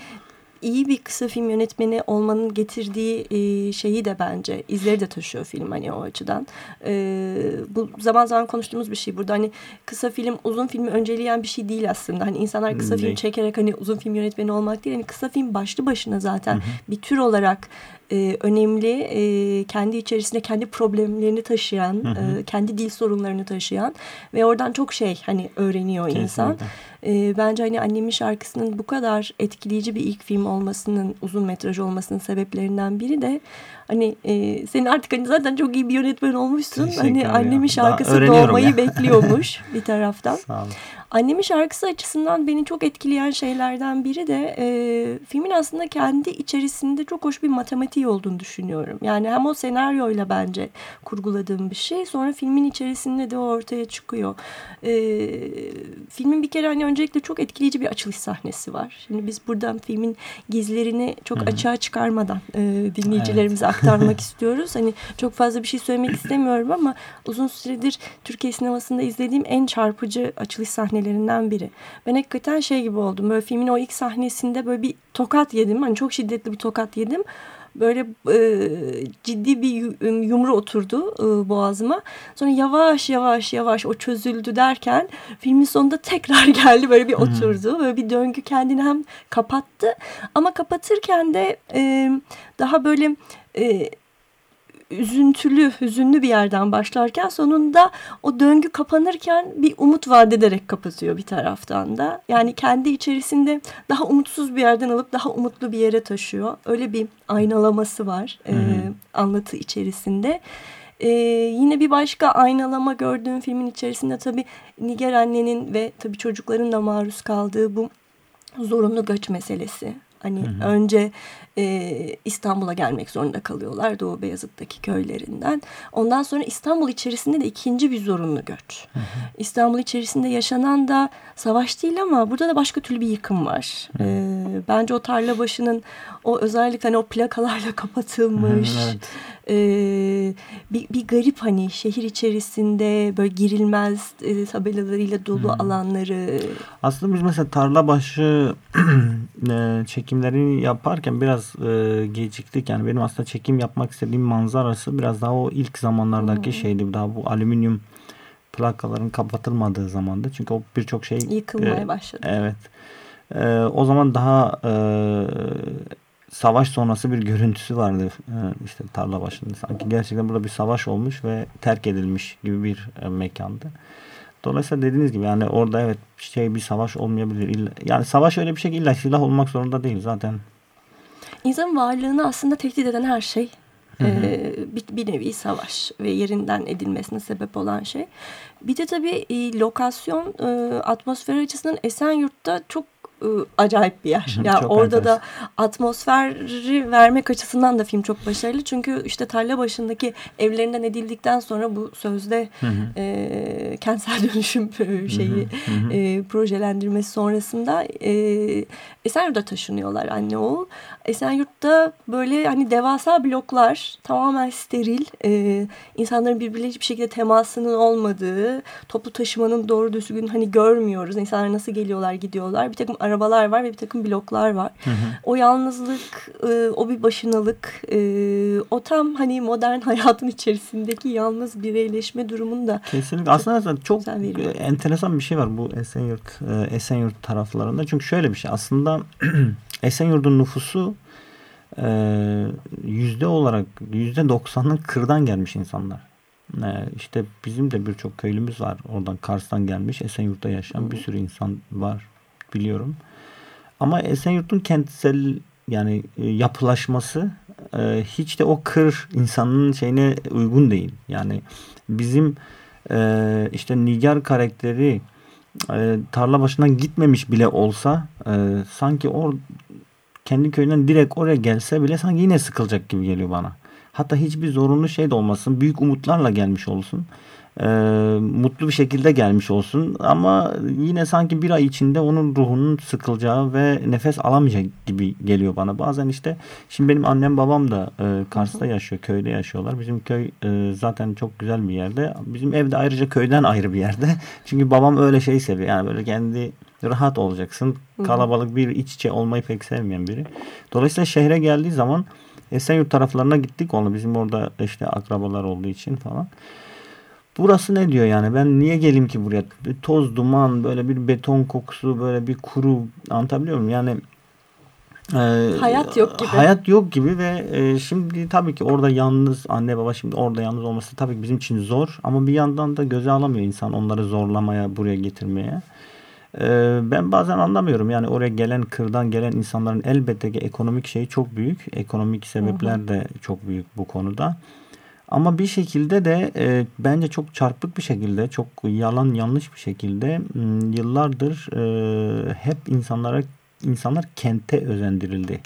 iyi bir kısa film yönetmeni olmanın getirdiği e, şeyi de bence izleri de taşıyor film hani o açıdan. E, bu zaman zaman konuştuğumuz bir şey burada hani kısa film uzun filmi önceleyen bir şey değil aslında. Hani insanlar kısa film Değil. çekerek hani uzun film yönetmeni olmak değil. Hani kısa film başlı başına zaten bir tür olarak e, önemli, e, kendi içerisinde kendi problemlerini taşıyan, e, kendi dil sorunlarını taşıyan ve oradan çok şey hani öğreniyor insan. Kesinlikle. E, bence hani annemin şarkısının bu kadar etkileyici bir ilk film olmasının, uzun metraj olmasının sebeplerinden biri de hani e, senin artık hani zaten çok iyi bir yönetmen olmuşsun. Teşekkür Hani annemin şarkısı doğmayı ya. [LAUGHS] bekliyormuş bir taraftan. Sağ olun. Annemin şarkısı açısından beni çok etkileyen şeylerden biri de e, filmin aslında kendi içerisinde çok hoş bir matematiği olduğunu düşünüyorum. Yani hem o senaryoyla bence kurguladığım bir şey sonra filmin içerisinde de ortaya çıkıyor. E, filmin bir kere hani öncelikle çok etkileyici bir açılış sahnesi var. Şimdi biz buradan filmin gizlerini çok açığa çıkarmadan e, dinleyicilerimize aktarmak [LAUGHS] istiyoruz. Hani çok fazla bir şey söylemek istemiyorum ama uzun süredir Türkiye sinemasında izlediğim en çarpıcı açılış sahnelerinden biri. Ben hakikaten şey gibi oldum. Böyle filmin o ilk sahnesinde böyle bir tokat yedim. Hani çok şiddetli bir tokat yedim. Böyle e, ciddi bir yu- yumru oturdu e, boğazıma. Sonra yavaş yavaş yavaş o çözüldü derken filmin sonunda tekrar [LAUGHS] geldi böyle bir oturdu. Böyle bir döngü kendini hem kapattı ama kapatırken de e, daha böyle e, üzüntülü, hüzünlü bir yerden başlarken sonunda o döngü kapanırken bir umut vaat ederek kapatıyor bir taraftan da. Yani kendi içerisinde daha umutsuz bir yerden alıp daha umutlu bir yere taşıyor. Öyle bir aynalaması var e, anlatı içerisinde. Ee, yine bir başka aynalama gördüğüm filmin içerisinde tabii Niger annenin ve tabii çocukların da maruz kaldığı bu zorunlu göç meselesi. Hani önce e, İstanbul'a gelmek zorunda kalıyorlar Doğu Beyazıt'taki köylerinden. Ondan sonra İstanbul içerisinde de ikinci bir zorunlu göç. İstanbul içerisinde yaşanan da savaş değil ama burada da başka türlü bir yıkım var. E, bence o tarla başının o özellikle hani o plakalarla [LAUGHS] kapatılmış evet. e, bir, bir garip hani şehir içerisinde böyle girilmez e, tabelalarıyla dolu hmm. alanları. Aslında biz mesela tarla başı [CLEARS THROAT] e, çekimlerini yaparken biraz e, geciktik. Yani benim aslında çekim yapmak istediğim manzarası biraz daha o ilk zamanlardaki hmm. şeydi. Daha bu alüminyum plakaların kapatılmadığı zamanda. Çünkü o birçok şey yıkılmaya e, başladı. Evet. E, o zaman daha e, savaş sonrası bir görüntüsü vardı e, işte tarla başında. Sanki gerçekten burada bir savaş olmuş ve terk edilmiş gibi bir e, mekandı. Dolayısıyla dediğiniz gibi yani orada evet şey bir savaş olmayabilir. Yani savaş öyle bir şey illa silah olmak zorunda değil zaten. İnsanın varlığını aslında tehdit eden her şey e, bir, bir nevi savaş ve yerinden edilmesine sebep olan şey. Bir de tabii e, lokasyon e, atmosfer açısından Esenyurt'ta çok acayip bir yer. Ya yani orada enteresan. da atmosferi vermek açısından da film çok başarılı. Çünkü işte tarla başındaki evlerinden edildikten sonra bu sözde hı hı. E, kentsel [LAUGHS] dönüşüm şeyi hı hı. E, projelendirmesi sonrasında e, Esenyurt'a taşınıyorlar anne oğul. Esenyurt'ta böyle hani devasa bloklar tamamen steril. E, insanların birbirleriyle hiçbir şekilde temasının olmadığı, toplu taşımanın doğru düzgün hani görmüyoruz. İnsanlar nasıl geliyorlar gidiyorlar. Bir takım arabalar var ve bir takım bloklar var. Hı hı. O yalnızlık, e, o bir başınalık, e, o tam hani modern [LAUGHS] hayatın içerisindeki yalnız bireyleşme durumunda. Kesinlikle. Aslında çok enteresan bir şey var bu Esenyurt, e, Esenyurt taraflarında. Çünkü şöyle bir şey aslında [CLEARS THROAT] Esenyurt'un nüfusu e, yüzde olarak yüzde doksanın kırdan gelmiş insanlar. E, işte bizim de birçok köylümüz var. Oradan Kars'tan gelmiş Esenyurt'ta yaşayan bir sürü insan var biliyorum. Ama Esenyurt'un kentsel yani e, yapılaşması e, hiç de o kır insanın şeyine uygun değil. Yani bizim e, işte Nigar karakteri e, tarla başından gitmemiş bile olsa e, sanki o kendi köyünden direkt oraya gelse bile sanki yine sıkılacak gibi geliyor bana. Hatta hiçbir zorunlu şey de olmasın. Büyük umutlarla gelmiş olsun e, mutlu bir şekilde gelmiş olsun. Ama yine sanki bir ay içinde onun ruhunun sıkılacağı ve nefes alamayacak gibi geliyor bana. Bazen işte şimdi benim annem babam da e, Kars'ta yaşıyor, köyde yaşıyorlar. Bizim köy e, zaten çok güzel bir yerde. Bizim evde ayrıca köyden ayrı bir yerde. [LAUGHS] Çünkü babam öyle şey seviyor. Yani böyle kendi rahat olacaksın. Kalabalık bir iç içe olmayı pek sevmeyen biri. Dolayısıyla şehre geldiği zaman Esenyurt taraflarına gittik onu bizim orada işte akrabalar olduğu için falan. Burası ne diyor yani ben niye geleyim ki buraya? Bir toz, duman, böyle bir beton kokusu, böyle bir kuru anlatabiliyor muyum? Yani e, hayat yok gibi. Hayat yok gibi ve e, şimdi tabii ki orada yalnız anne baba şimdi orada yalnız olması tabii ki bizim için zor ama bir yandan da göze alamıyor insan onları zorlamaya, buraya getirmeye. E, ben bazen anlamıyorum yani oraya gelen kırdan gelen insanların elbette ki ekonomik şeyi çok büyük. Ekonomik sebepler de çok büyük bu konuda. Ama bir şekilde de e, bence çok çarpık bir şekilde, çok yalan yanlış bir şekilde yıllardır e, hep insanlara insanlar kente özendirildi.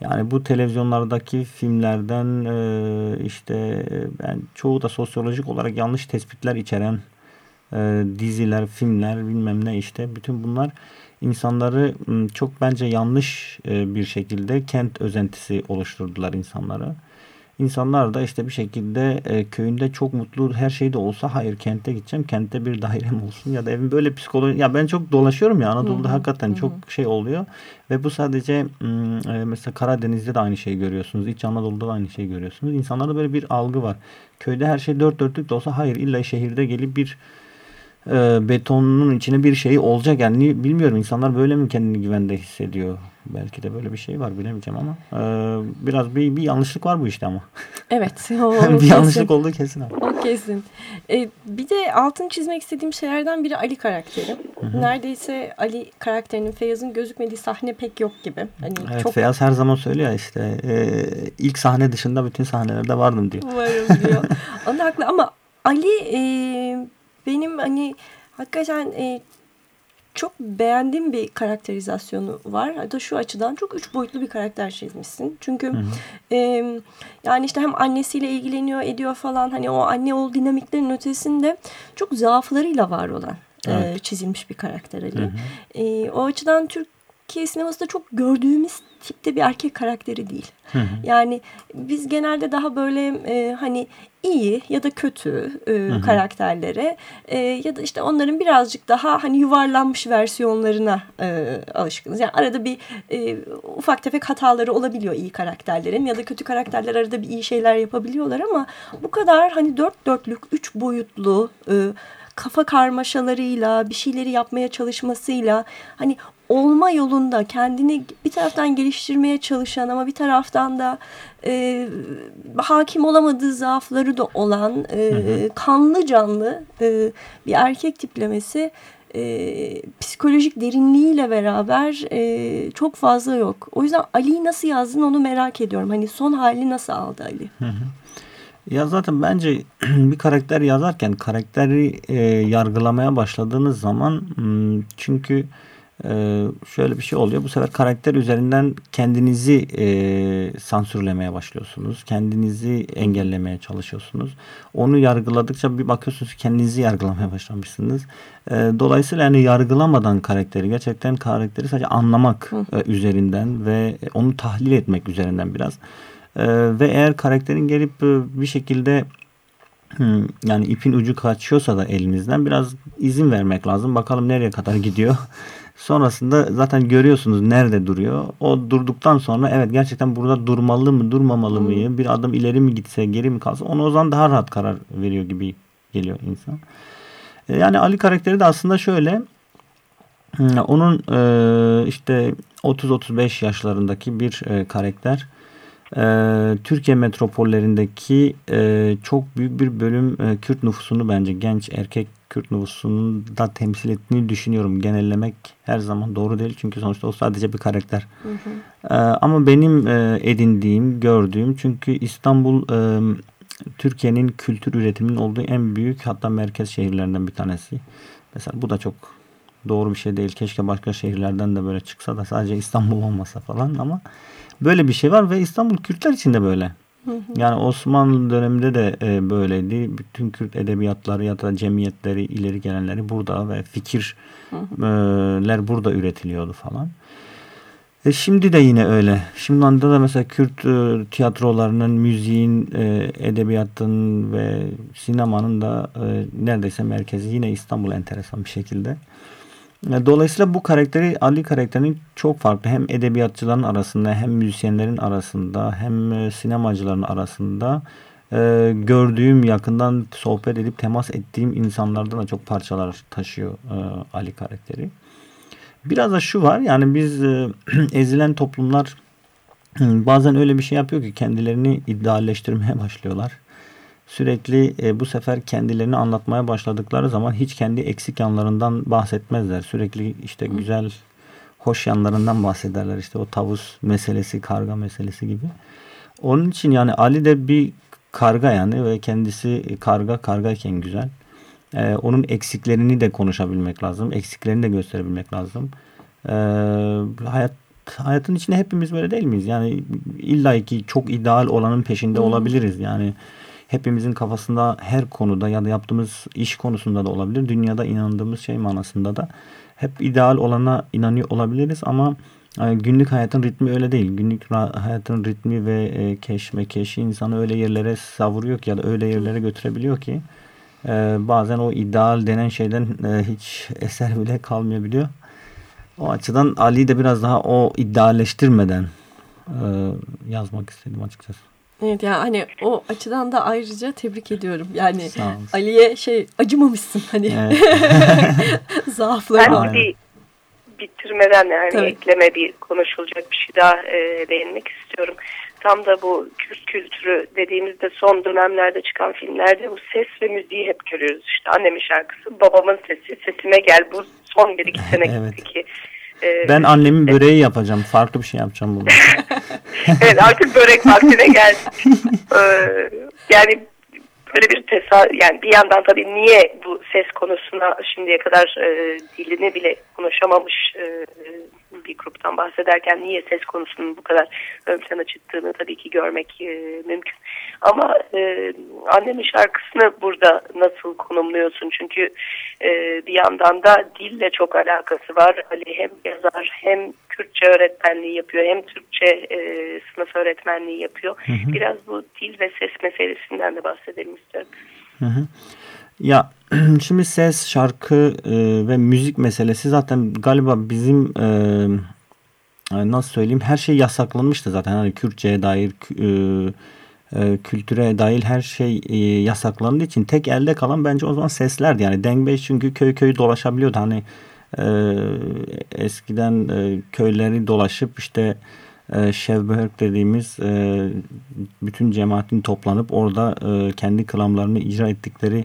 Yani bu televizyonlardaki filmlerden e, işte ben çoğu da sosyolojik olarak yanlış tespitler içeren e, diziler, filmler bilmem ne işte bütün bunlar insanları çok bence yanlış e, bir şekilde kent özentisi oluşturdular insanlara. İnsanlar da işte bir şekilde e, köyünde çok mutlu her şey de olsa hayır kente gideceğim. Kentte bir dairem [LAUGHS] olsun ya da evim böyle psikoloji. Ya ben çok dolaşıyorum ya Anadolu'da Hı-hı. hakikaten Hı-hı. çok şey oluyor. Ve bu sadece e, mesela Karadeniz'de de aynı şeyi görüyorsunuz. İç Anadolu'da da aynı şeyi görüyorsunuz. İnsanlarda böyle bir algı var. Köyde her şey dört dörtlük de olsa hayır illa şehirde gelip bir e, betonun içine bir şey olacak. Yani bilmiyorum insanlar böyle mi kendini güvende hissediyor? Belki de böyle bir şey var bilemeyeceğim ama e, biraz bir, bir yanlışlık var bu işte ama. [LAUGHS] Evet. [LAUGHS] O, bir kesin. yanlışlık olduğu kesin ama. O kesin. E, bir de altını çizmek istediğim şeylerden biri Ali karakteri. Hı hı. Neredeyse Ali karakterinin Feyyaz'ın gözükmediği sahne pek yok gibi. Hani evet çok... Feyyaz her zaman söylüyor işte e, ilk sahne dışında bütün sahnelerde vardım diyor. Varım diyor. [LAUGHS] Onun haklı ama Ali e, benim hani hakikaten e, çok beğendiğim bir karakterizasyonu var. Hatta şu açıdan çok üç boyutlu bir karakter çizmişsin. Çünkü hı hı. E, yani işte hem annesiyle ilgileniyor ediyor falan hani o anne oğul dinamiklerin ötesinde çok zaaflarıyla var olan evet. e, çizilmiş bir karakter Ali. Hı hı. E, o açıdan Türk Türkiye sinemasında çok gördüğümüz tipte bir erkek karakteri değil. Hı hı. Yani biz genelde daha böyle e, hani iyi ya da kötü e, hı hı. karakterlere e, ya da işte onların birazcık daha hani yuvarlanmış versiyonlarına e, alışkınız. Yani arada bir e, ufak tefek hataları olabiliyor iyi karakterlerin ya da kötü karakterler arada bir iyi şeyler yapabiliyorlar ama bu kadar hani dört dörtlük, üç boyutlu e, kafa karmaşalarıyla bir şeyleri yapmaya çalışmasıyla hani olma yolunda kendini bir taraftan geliştirmeye çalışan ama bir taraftan da e, hakim olamadığı zaafları da olan e, hı hı. kanlı canlı e, bir erkek tiplemesi e, psikolojik derinliğiyle beraber e, çok fazla yok. O yüzden Ali'yi nasıl yazdın onu merak ediyorum. Hani son hali nasıl aldı Ali? Hı hı. Ya zaten bence [CLEARS THROAT] bir karakter yazarken karakteri e, yargılamaya başladığınız zaman çünkü e, şöyle bir şey oluyor. Bu sefer karakter üzerinden kendinizi e, sansürlemeye başlıyorsunuz. Kendinizi engellemeye çalışıyorsunuz. Onu yargıladıkça bir bakıyorsunuz kendinizi yargılamaya başlamışsınız. E, dolayısıyla yani yargılamadan karakteri gerçekten karakteri sadece anlamak e, üzerinden ve onu tahlil etmek üzerinden biraz ee, ve eğer karakterin gelip e, bir şekilde yani ipin ucu kaçıyorsa da elinizden biraz izin vermek lazım. Bakalım nereye kadar gidiyor. Sonrasında zaten görüyorsunuz nerede duruyor. O durduktan sonra evet gerçekten burada durmalı mı durmamalı mıyım? Bir adım ileri mi gitse geri mi kalsa onu o zaman daha rahat karar veriyor gibi geliyor insan. Ee, yani Ali karakteri de aslında şöyle hmm, onun e, işte 30-35 yaşlarındaki bir e, karakter e, Türkiye metropollerindeki e, çok büyük bir bölüm e, Kürt nüfusunu bence genç erkek Kürt nüfusunun da temsil ettiğini düşünüyorum. Genellemek her zaman doğru değil çünkü sonuçta o sadece bir karakter. Hı hı. E, ama benim e, edindiğim, gördüğüm çünkü İstanbul e, Türkiye'nin kültür üretiminin olduğu en büyük hatta merkez şehirlerinden bir tanesi. Mesela bu da çok doğru bir şey değil. Keşke başka şehirlerden de böyle çıksa da sadece İstanbul olmasa falan ama Böyle bir şey var ve İstanbul Kürtler için de böyle. Yani Osmanlı döneminde de e, böyleydi. Bütün Kürt edebiyatları ya da cemiyetleri ileri gelenleri burada ve fikirler burada üretiliyordu falan. E şimdi de yine öyle. Şimdi anda da mesela Kürt e, tiyatrolarının, müziğin, e, edebiyatın ve sinemanın da e, neredeyse merkezi yine İstanbul enteresan bir şekilde. Dolayısıyla bu karakteri Ali karakterinin çok farklı. Hem edebiyatçıların arasında hem müzisyenlerin arasında hem e, sinemacıların arasında e, gördüğüm yakından sohbet edip temas ettiğim insanlardan da çok parçalar taşıyor e, Ali karakteri. Biraz da şu var yani biz e, [CLEARS THROAT] ezilen toplumlar bazen öyle bir şey yapıyor ki kendilerini idealleştirmeye [LAUGHS] başlıyorlar sürekli e, bu sefer kendilerini anlatmaya başladıkları zaman hiç kendi eksik yanlarından bahsetmezler. Sürekli işte güzel hoş yanlarından bahsederler. İşte o tavus meselesi, karga meselesi gibi. Onun için yani Ali de bir karga yani ve kendisi karga kargayken güzel. Ee, onun eksiklerini de konuşabilmek lazım. Eksiklerini de gösterebilmek lazım. Ee, hayat hayatın içinde hepimiz böyle değil miyiz? Yani illa ki çok ideal olanın peşinde olabiliriz. Yani hepimizin kafasında her konuda ya da yaptığımız iş konusunda da olabilir. Dünyada inandığımız şey manasında da hep ideal olana inanıyor olabiliriz ama e, günlük hayatın ritmi öyle değil. Günlük hayatın ritmi ve e, keşme keşi insanı öyle yerlere savuruyor ki ya da öyle yerlere götürebiliyor ki e, bazen o ideal denen şeyden hiç [LAUGHS] eser bile kalmayabiliyor. O açıdan Ali'yi de biraz daha o idealleştirmeden yazmak istedim açıkçası. Evet yani hani o açıdan da ayrıca tebrik ediyorum. Yani Ali'ye şey acımamışsın hani evet. [LAUGHS] zaafları var. bir bitirmeden yani Tabii. ekleme bir konuşulacak bir şey daha e, değinmek istiyorum. Tam da bu Kürt kültürü dediğimizde son dönemlerde çıkan filmlerde bu ses ve müziği hep görüyoruz. İşte annemin şarkısı, babamın sesi, sesime gel bu son bir iki sene [LAUGHS] evet. Ee, ben annemin böreği yapacağım. Farklı bir şey yapacağım bunu. [LAUGHS] evet artık börek vaktine [LAUGHS] geldi. ee, yani böyle bir tesa yani bir yandan tabii niye bu ses konusuna şimdiye kadar e, dilini bile konuşamamış e, bir gruptan bahsederken niye ses konusunun bu kadar ön plana çıktığını tabii ki görmek e, mümkün. Ama e, annemin şarkısını burada nasıl konumluyorsun? Çünkü e, bir yandan da dille çok alakası var. Ali hem yazar hem Kürtçe öğretmenliği yapıyor hem Türkçe e, sınıf öğretmenliği yapıyor. Hı hı. Biraz bu dil ve ses meselesinden de bahsedelim istiyorum. Hı hı. Ya [CLEARS THROAT] şimdi ses, şarkı e, ve müzik meselesi zaten galiba bizim e, nasıl söyleyeyim her şey yasaklanmıştı zaten. Hani Kürtçe'ye dair e, e, kültüre dair her şey e, yasaklandığı için tek elde kalan bence o zaman seslerdi. Yani Dengbei çünkü köy köy dolaşabiliyordu. Hani e, eskiden e, köyleri dolaşıp işte e, Şevbehörk dediğimiz e, bütün cemaatin toplanıp orada e, kendi kılamlarını icra ettikleri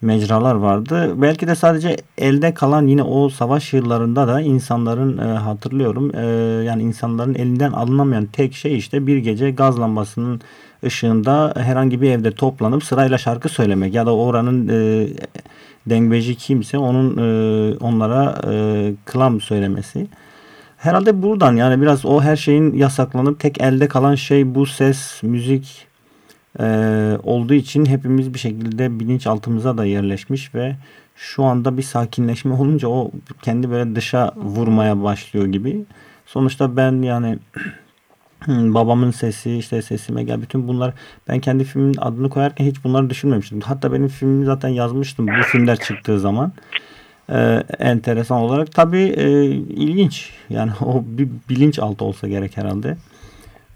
mecralar vardı. Belki de sadece elde kalan yine o savaş yıllarında da insanların e, hatırlıyorum e, yani insanların elinden alınamayan tek şey işte bir gece gaz lambasının ışığında herhangi bir evde toplanıp sırayla şarkı söylemek ya da oranın e, dengbeci kimse onun e, onlara e, klam söylemesi. Herhalde buradan yani biraz o her şeyin yasaklanıp tek elde kalan şey bu ses, müzik e, olduğu için hepimiz bir şekilde bilinçaltımıza da yerleşmiş ve şu anda bir sakinleşme olunca o kendi böyle dışa vurmaya başlıyor gibi. Sonuçta ben yani [CLEARS THROAT] babamın sesi işte sesime gel bütün bunlar ben kendi filmin adını koyarken hiç bunları düşünmemiştim. Hatta benim filmimi zaten yazmıştım bu filmler çıktığı zaman. Ee, enteresan olarak tabii e, ilginç yani [LAUGHS] o bir bilinçaltı olsa gerek herhalde.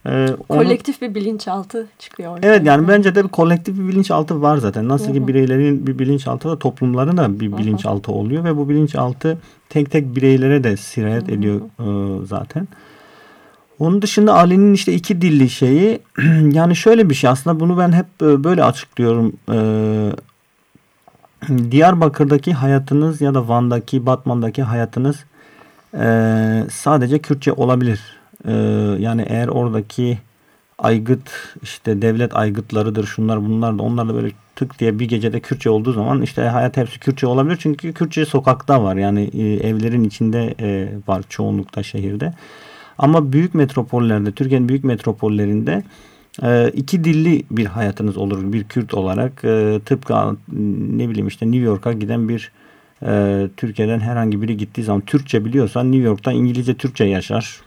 Ee, kolektif onu, bir bilinçaltı çıkıyor. Evet yani bence de bir kolektif bir bilinçaltı var zaten. Nasıl Hı-hı. ki bireylerin bir bilinçaltı var toplumların da bir Hı-hı. bilinçaltı oluyor ve bu bilinçaltı tek tek bireylere de sirayet Hı-hı. ediyor e, zaten. Onun dışında Ali'nin işte iki dilli şeyi [CLEARS THROAT] yani şöyle bir şey aslında bunu ben hep e, böyle açıklıyorum. Ee, Diyarbakır'daki hayatınız ya da Van'daki, Batman'daki hayatınız e, sadece Kürtçe olabilir. E, yani eğer oradaki aygıt işte devlet aygıtlarıdır şunlar bunlar da onlar da böyle tık diye bir gecede Kürtçe olduğu zaman işte hayat hepsi Kürtçe olabilir. Çünkü Kürtçe sokakta var yani e, evlerin içinde e, var çoğunlukta şehirde. Ama büyük metropollerde Türkiye'nin büyük metropollerinde e, iki dilli bir hayatınız olur bir Kürt olarak tıpkı ne bileyim işte New York'a giden bir Türkiye'den herhangi biri gittiği zaman Türkçe biliyorsa New York'ta İngilizce Türkçe yaşar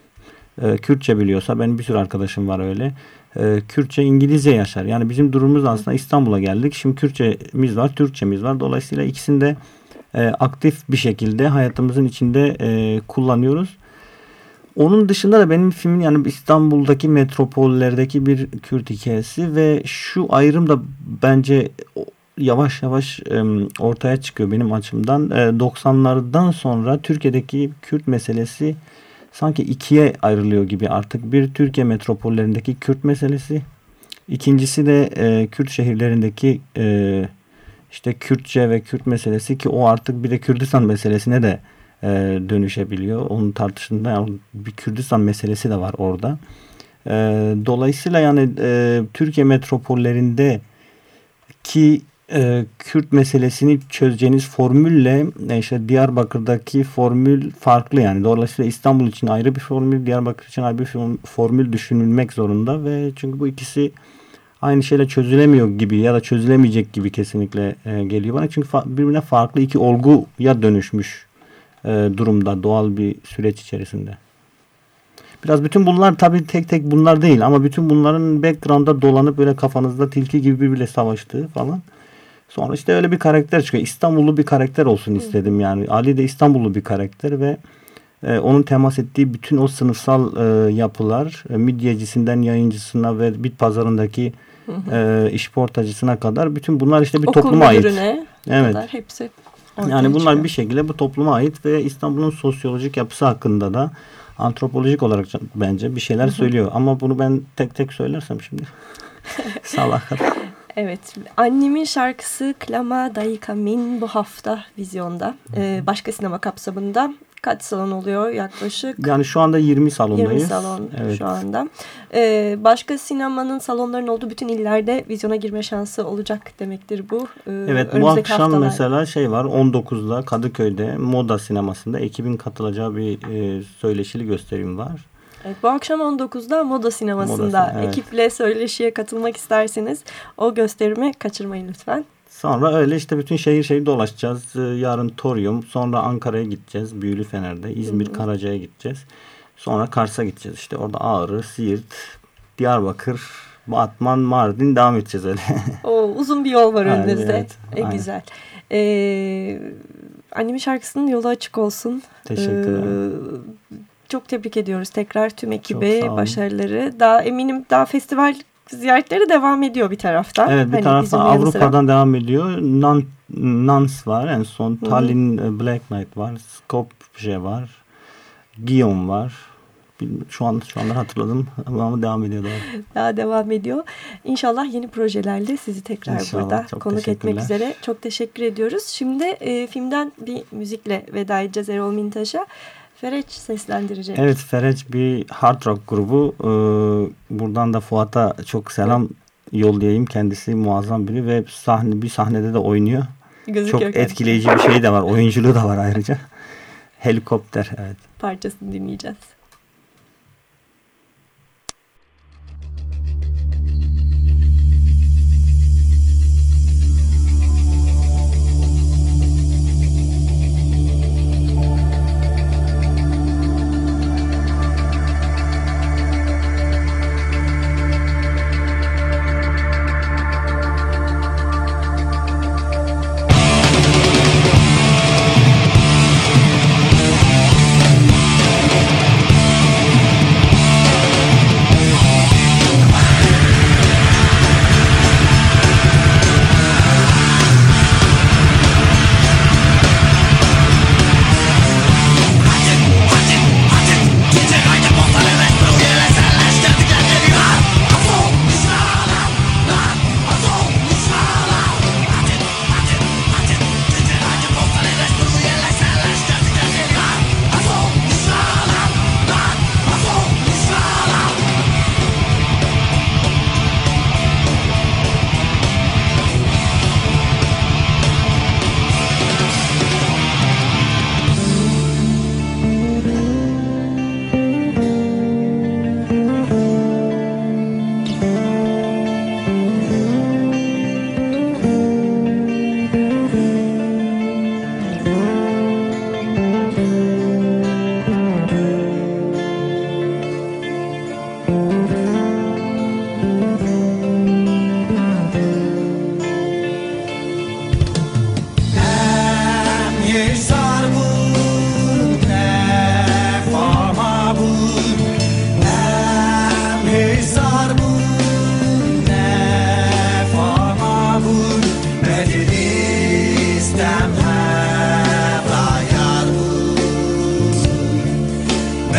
e, Kürtçe biliyorsa benim bir sürü arkadaşım var öyle. E, Kürtçe İngilizce yaşar. Yani bizim durumumuz aslında İstanbul'a geldik. Şimdi Kürtçemiz var Türkçemiz var. Dolayısıyla ikisini de e, aktif bir şekilde hayatımızın içinde e, kullanıyoruz. Onun dışında da benim filmin yani İstanbul'daki metropollerdeki bir Kürt hikayesi ve şu ayrım da bence yavaş yavaş ortaya çıkıyor benim açımdan. 90'lardan sonra Türkiye'deki Kürt meselesi sanki ikiye ayrılıyor gibi artık. Bir Türkiye metropollerindeki Kürt meselesi. İkincisi de e, Kürt şehirlerindeki e, işte Kürtçe ve Kürt meselesi ki o artık bir de Kürdistan meselesine de e, dönüşebiliyor. Onun tartışında bir Kürdistan meselesi de var orada. E, dolayısıyla yani e, Türkiye metropollerinde ki e, Kürt meselesini çözeceğiniz formülle e, işte Diyarbakır'daki formül farklı yani. Dolayısıyla İstanbul için ayrı bir formül, Diyarbakır için ayrı bir formül düşünülmek zorunda ve çünkü bu ikisi aynı şeyle çözülemiyor gibi ya da çözülemeyecek gibi kesinlikle e, geliyor bana. Çünkü fa birbirine farklı iki olguya dönüşmüş e, durumda doğal bir süreç içerisinde. Biraz bütün bunlar tabii tek tek bunlar değil ama bütün bunların background'da dolanıp böyle kafanızda tilki gibi birbiriyle savaştığı falan. Sonra işte öyle bir karakter çıkıyor. İstanbullu bir karakter olsun istedim yani. Ali de İstanbullu bir karakter ve e, onun temas ettiği bütün o sınıfsal e, yapılar e, midyecisinden yayıncısına ve bit pazarındaki e, işportacısına kadar bütün bunlar işte bir Okul topluma ait. Evet. Kadar hepsi yani bunlar çıkıyor. bir şekilde bu topluma ait ve İstanbul'un sosyolojik yapısı hakkında da antropolojik olarak bence bir şeyler söylüyor. Ama bunu ben tek tek söylersem şimdi [LAUGHS] [LAUGHS] salak Evet, annemin şarkısı Klama Dayika Min bu hafta vizyonda. Ee, başka sinema kapsamında Kaç salon oluyor yaklaşık? Yani şu anda 20 salondayız. 20 salon evet. şu anda. Ee, başka sinemanın salonların olduğu bütün illerde vizyona girme şansı olacak demektir bu. Ee, evet bu akşam haftalar. mesela şey var 19'da Kadıköy'de Moda Sineması'nda ekibin katılacağı bir e, söyleşili gösterim var. Evet, bu akşam 19'da Moda Sineması'nda Moda, evet. ekiple söyleşiye katılmak isterseniz o gösterimi kaçırmayın lütfen. Sonra öyle işte bütün şehir şehir dolaşacağız. Ee, Yarın Torium, sonra Ankara'ya gideceğiz. Büyülü Fener'de, İzmir, Karaca'ya gideceğiz. Sonra Kars'a gideceğiz. İşte orada Ağrı, Siirt, Diyarbakır, Batman, Mardin devam edeceğiz öyle. O uzun bir yol var önünüzde. evet, e, aynen. güzel. Ee, annemin şarkısının yolu açık olsun. Teşekkür ederim. Ee, çok tebrik ediyoruz tekrar tüm ekibe başarıları. Daha eminim daha festival ziyaretleri devam ediyor bir taraftan. Evet bir Hani taraftan yanı sıra. Avrupa'dan devam ediyor. Nan, Nans var en son. hı. Tallinn e, Black Knight var. Skopje var. Guillaume var. Şu an şu anda hatırladım ama devam ediyor doğru. daha devam ediyor. İnşallah yeni projelerle sizi tekrar İnşallah, burada konuk etmek üzere. Çok teşekkür ediyoruz. Şimdi e, filmden bir müzikle veda edeceğiz Erol Mintaş'a. Fereç seslendirecek. Evet Fereç bir hard rock grubu. Ee, buradan da Fuat'a çok selam yollayayım. Kendisi muazzam biri ve sahne bir sahnede de oynuyor. Gözüküyor Çok etkileyici bir şey de var. Oyunculuğu da var ayrıca. [LAUGHS] Helikopter evet. parçasını dinleyeceğiz.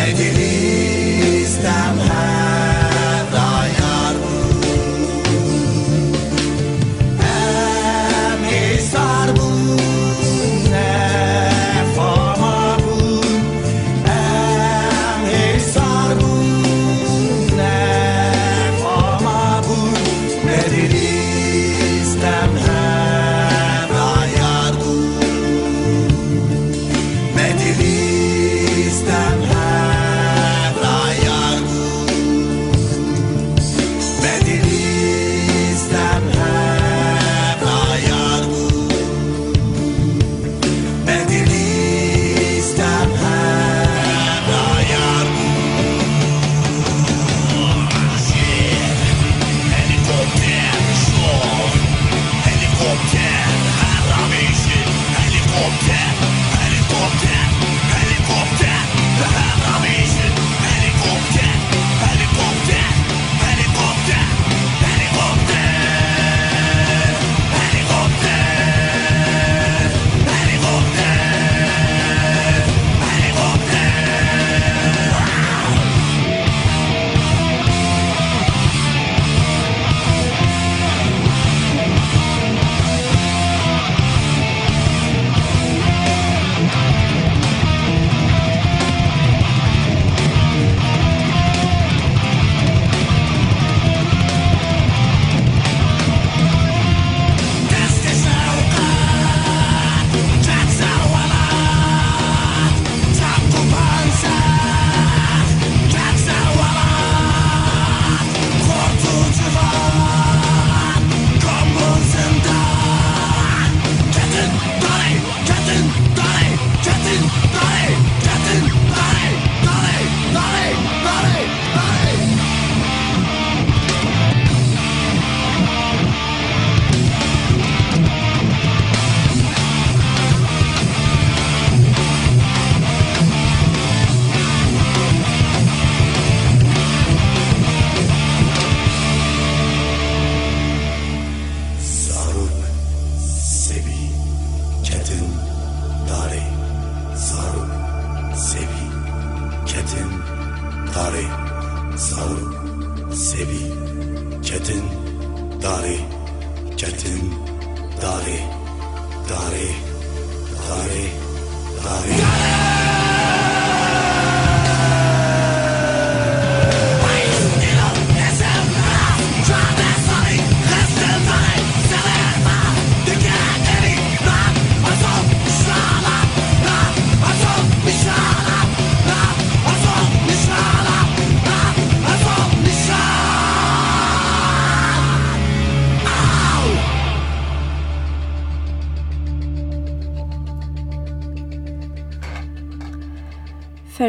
Ay,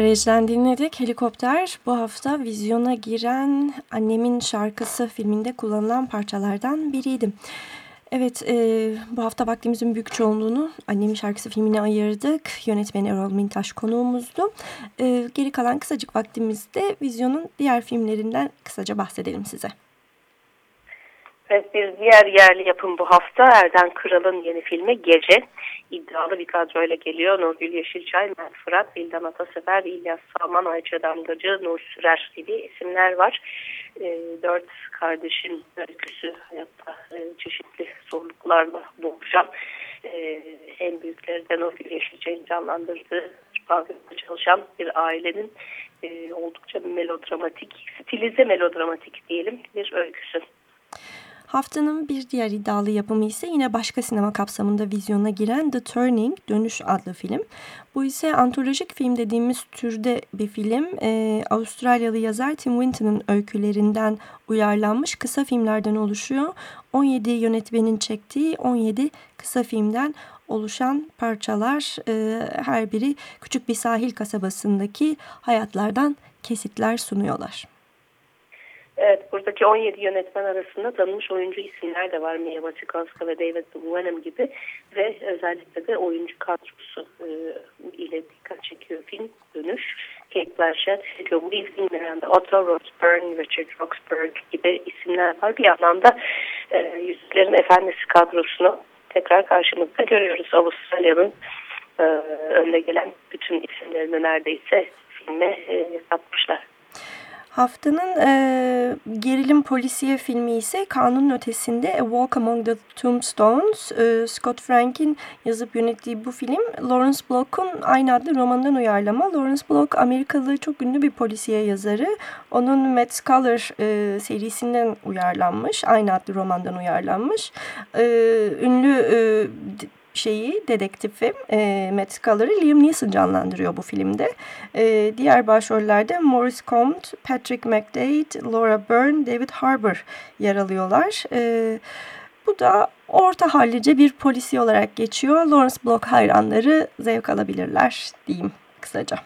Ferej'den dinledik. Helikopter bu hafta vizyona giren Annemin Şarkısı filminde kullanılan parçalardan biriydi. Evet e, bu hafta vaktimizin büyük çoğunluğunu Annemin Şarkısı filmine ayırdık. Yönetmen Erol Mintaş konuğumuzdu. E, geri kalan kısacık vaktimizde vizyonun diğer filmlerinden kısaca bahsedelim size. Evet bir diğer yerli yapım bu hafta Erden Kral'ın yeni filmi Gece. iddialı bir kadroyla geliyor. Nurgül Yeşilçay, Mert Fırat, Bildan Atasever, İlyas Salman, Ayça Damgacı, Nur Sürer gibi isimler var. E, dört kardeşin öyküsü hayatta e, çeşitli zorluklarla boğuşan e, en büyükleri de Nurgül Yeşilçay'ın canlandırdığı pavyonda çalışan bir ailenin e, oldukça melodramatik, stilize melodramatik diyelim bir öyküsü. Haftanın bir diğer iddialı yapımı ise yine başka sinema kapsamında vizyona giren The Turning, Dönüş adlı film. Bu ise antolojik film dediğimiz türde bir film. Ee, Avustralyalı yazar Tim Winton'ın öykülerinden uyarlanmış kısa filmlerden oluşuyor. 17 yönetmenin çektiği 17 kısa filmden oluşan parçalar e, her biri küçük bir sahil kasabasındaki hayatlardan kesitler sunuyorlar. Evet, buradaki 17 yönetmen arasında tanınmış oyuncu isimler de var. Mia Wasikowska ve David Wenham gibi ve özellikle de oyuncu kadrosu e, ile dikkat çekiyor film Dönüş. Kate Blanchett, Hugo Weaving, Miranda Otto, Rose Byrne, Richard Roxburgh gibi isimler var. Bir yandan da e, Yüzüklerin Efendisi kadrosunu tekrar karşımızda görüyoruz. Avustralya'nın e, önde gelen bütün isimlerini neredeyse filme e, katmışlar. Haftanın e, gerilim polisiye filmi ise Kanun Ötesinde A Walk Among the Tombstones. E, Scott Frank'in yazıp yönettiği bu film Lawrence Block'un aynı adlı romanından uyarlama. Lawrence Block Amerikalı çok ünlü bir polisiye yazarı. Onun Matt Scholar e, serisinden uyarlanmış. Aynı adlı romandan uyarlanmış. E, ünlü e, şeyi dedektifi e, Matt Sculler'ı Liam Neeson canlandırıyor bu filmde. E, diğer başrollerde Morris Comte, Patrick McDade, Laura Byrne, David Harbour yer alıyorlar. E, bu da orta hallice bir polisi olarak geçiyor. Lawrence Block hayranları zevk alabilirler diyeyim kısaca.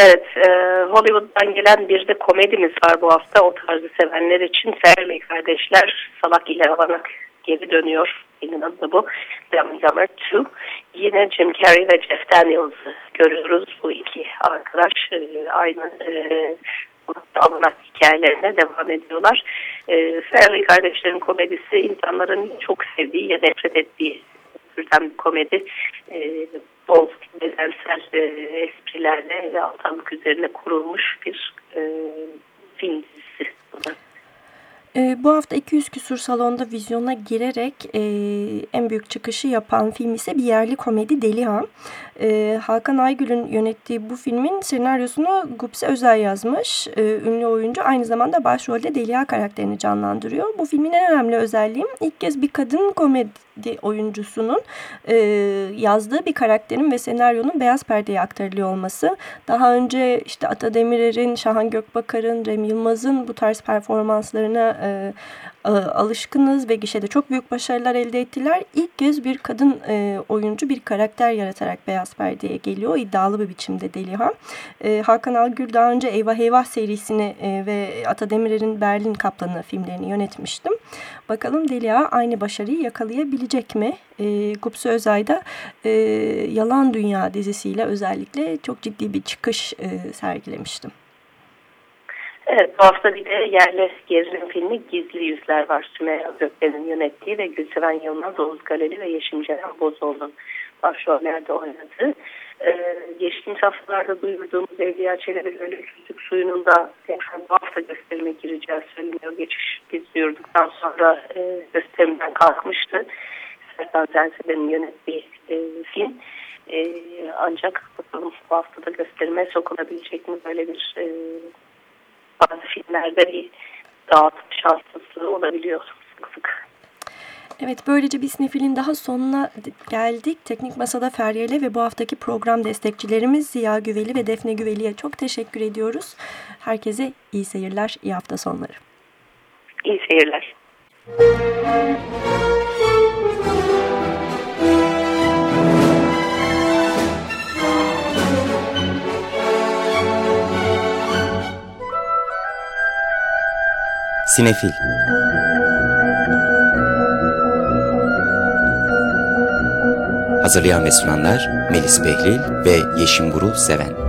Evet, e, Hollywood'dan gelen bir de komedimiz var bu hafta. O tarzı sevenler için Ferrelly kardeşler Salak ile Avanak geri dönüyor. Bu. Dumb Dumber 2. Yine Jim Carrey ve Jeff Daniels'ı görüyoruz. Bu iki arkadaş e, aynı e, alınan hikayelerine devam ediyorlar. E, kardeşlerin komedisi insanların çok sevdiği ya nefret ettiği türden bir komedi. E, bol bedensel e, esprilerle ve altanlık üzerine kurulmuş bir e, film dizisi. E, bu hafta 200 küsur salonda vizyona girerek e, en büyük çıkışı yapan film ise bir yerli komedi Deliha. E, Hakan Aygül'ün yönettiği bu filmin senaryosunu Gupse Özel yazmış. E, ünlü oyuncu aynı zamanda başrolde Deliha karakterini canlandırıyor. Bu filmin en önemli özelliği ilk kez bir kadın komedi oyuncusunun e, yazdığı bir karakterin ve senaryonun beyaz perdeye aktarılıyor olması. Daha önce işte Ata Demirer'in, Şahan Gökbakar'ın, Rem Yılmaz'ın bu tarz performanslarına e, alışkınız ve gişede çok büyük başarılar elde ettiler. İlk kez bir kadın e, oyuncu bir karakter yaratarak beyaz perdeye geliyor. İddialı bir biçimde Deliha. E, Hakan Algür daha önce Eyvah Eyvah serisini e, ve Ata Demirer'in Berlin Kaplanı filmlerini yönetmiştim. Bakalım Deliha aynı başarıyı yakalayabilecek mi? E, Kupsu Özay'da e, Yalan Dünya dizisiyle özellikle çok ciddi bir çıkış e, sergilemiştim. Evet bu hafta bir de yerli gerilim filmi Gizli Yüzler var. Sümeyye Gökmen'in yönettiği ve Gülseven Yılmaz, Oğuz Galeli ve Yeşim Ceren Bozoğlu'nun başrollerde oynadığı. Ee, geçtiğimiz haftalarda duyurduğumuz Evliya Çelebi Gölü Küçük Suyu'nun da tekrar bu hafta gösterime gireceğiz söyleniyor. Geçiş biz duyurduktan sonra e, gösterimden kalkmıştı. Sertan Sensebe'nin yönettiği e, film. E, ancak bakalım bu haftada gösterime sokulabilecek mi böyle bir e, bazı filmlerde bir dağıtım şanssızlığı olabiliyor sık sık. Evet böylece bir sinefilin daha sonuna geldik. Teknik Masa'da Feryal'e ve bu haftaki program destekçilerimiz Ziya Güveli ve Defne Güveli'ye çok teşekkür ediyoruz. Herkese iyi seyirler, iyi hafta sonları. İyi seyirler. Sinefil. Hazırlayan ve sunanlar Melis Behlil ve Yeşim Burul Seven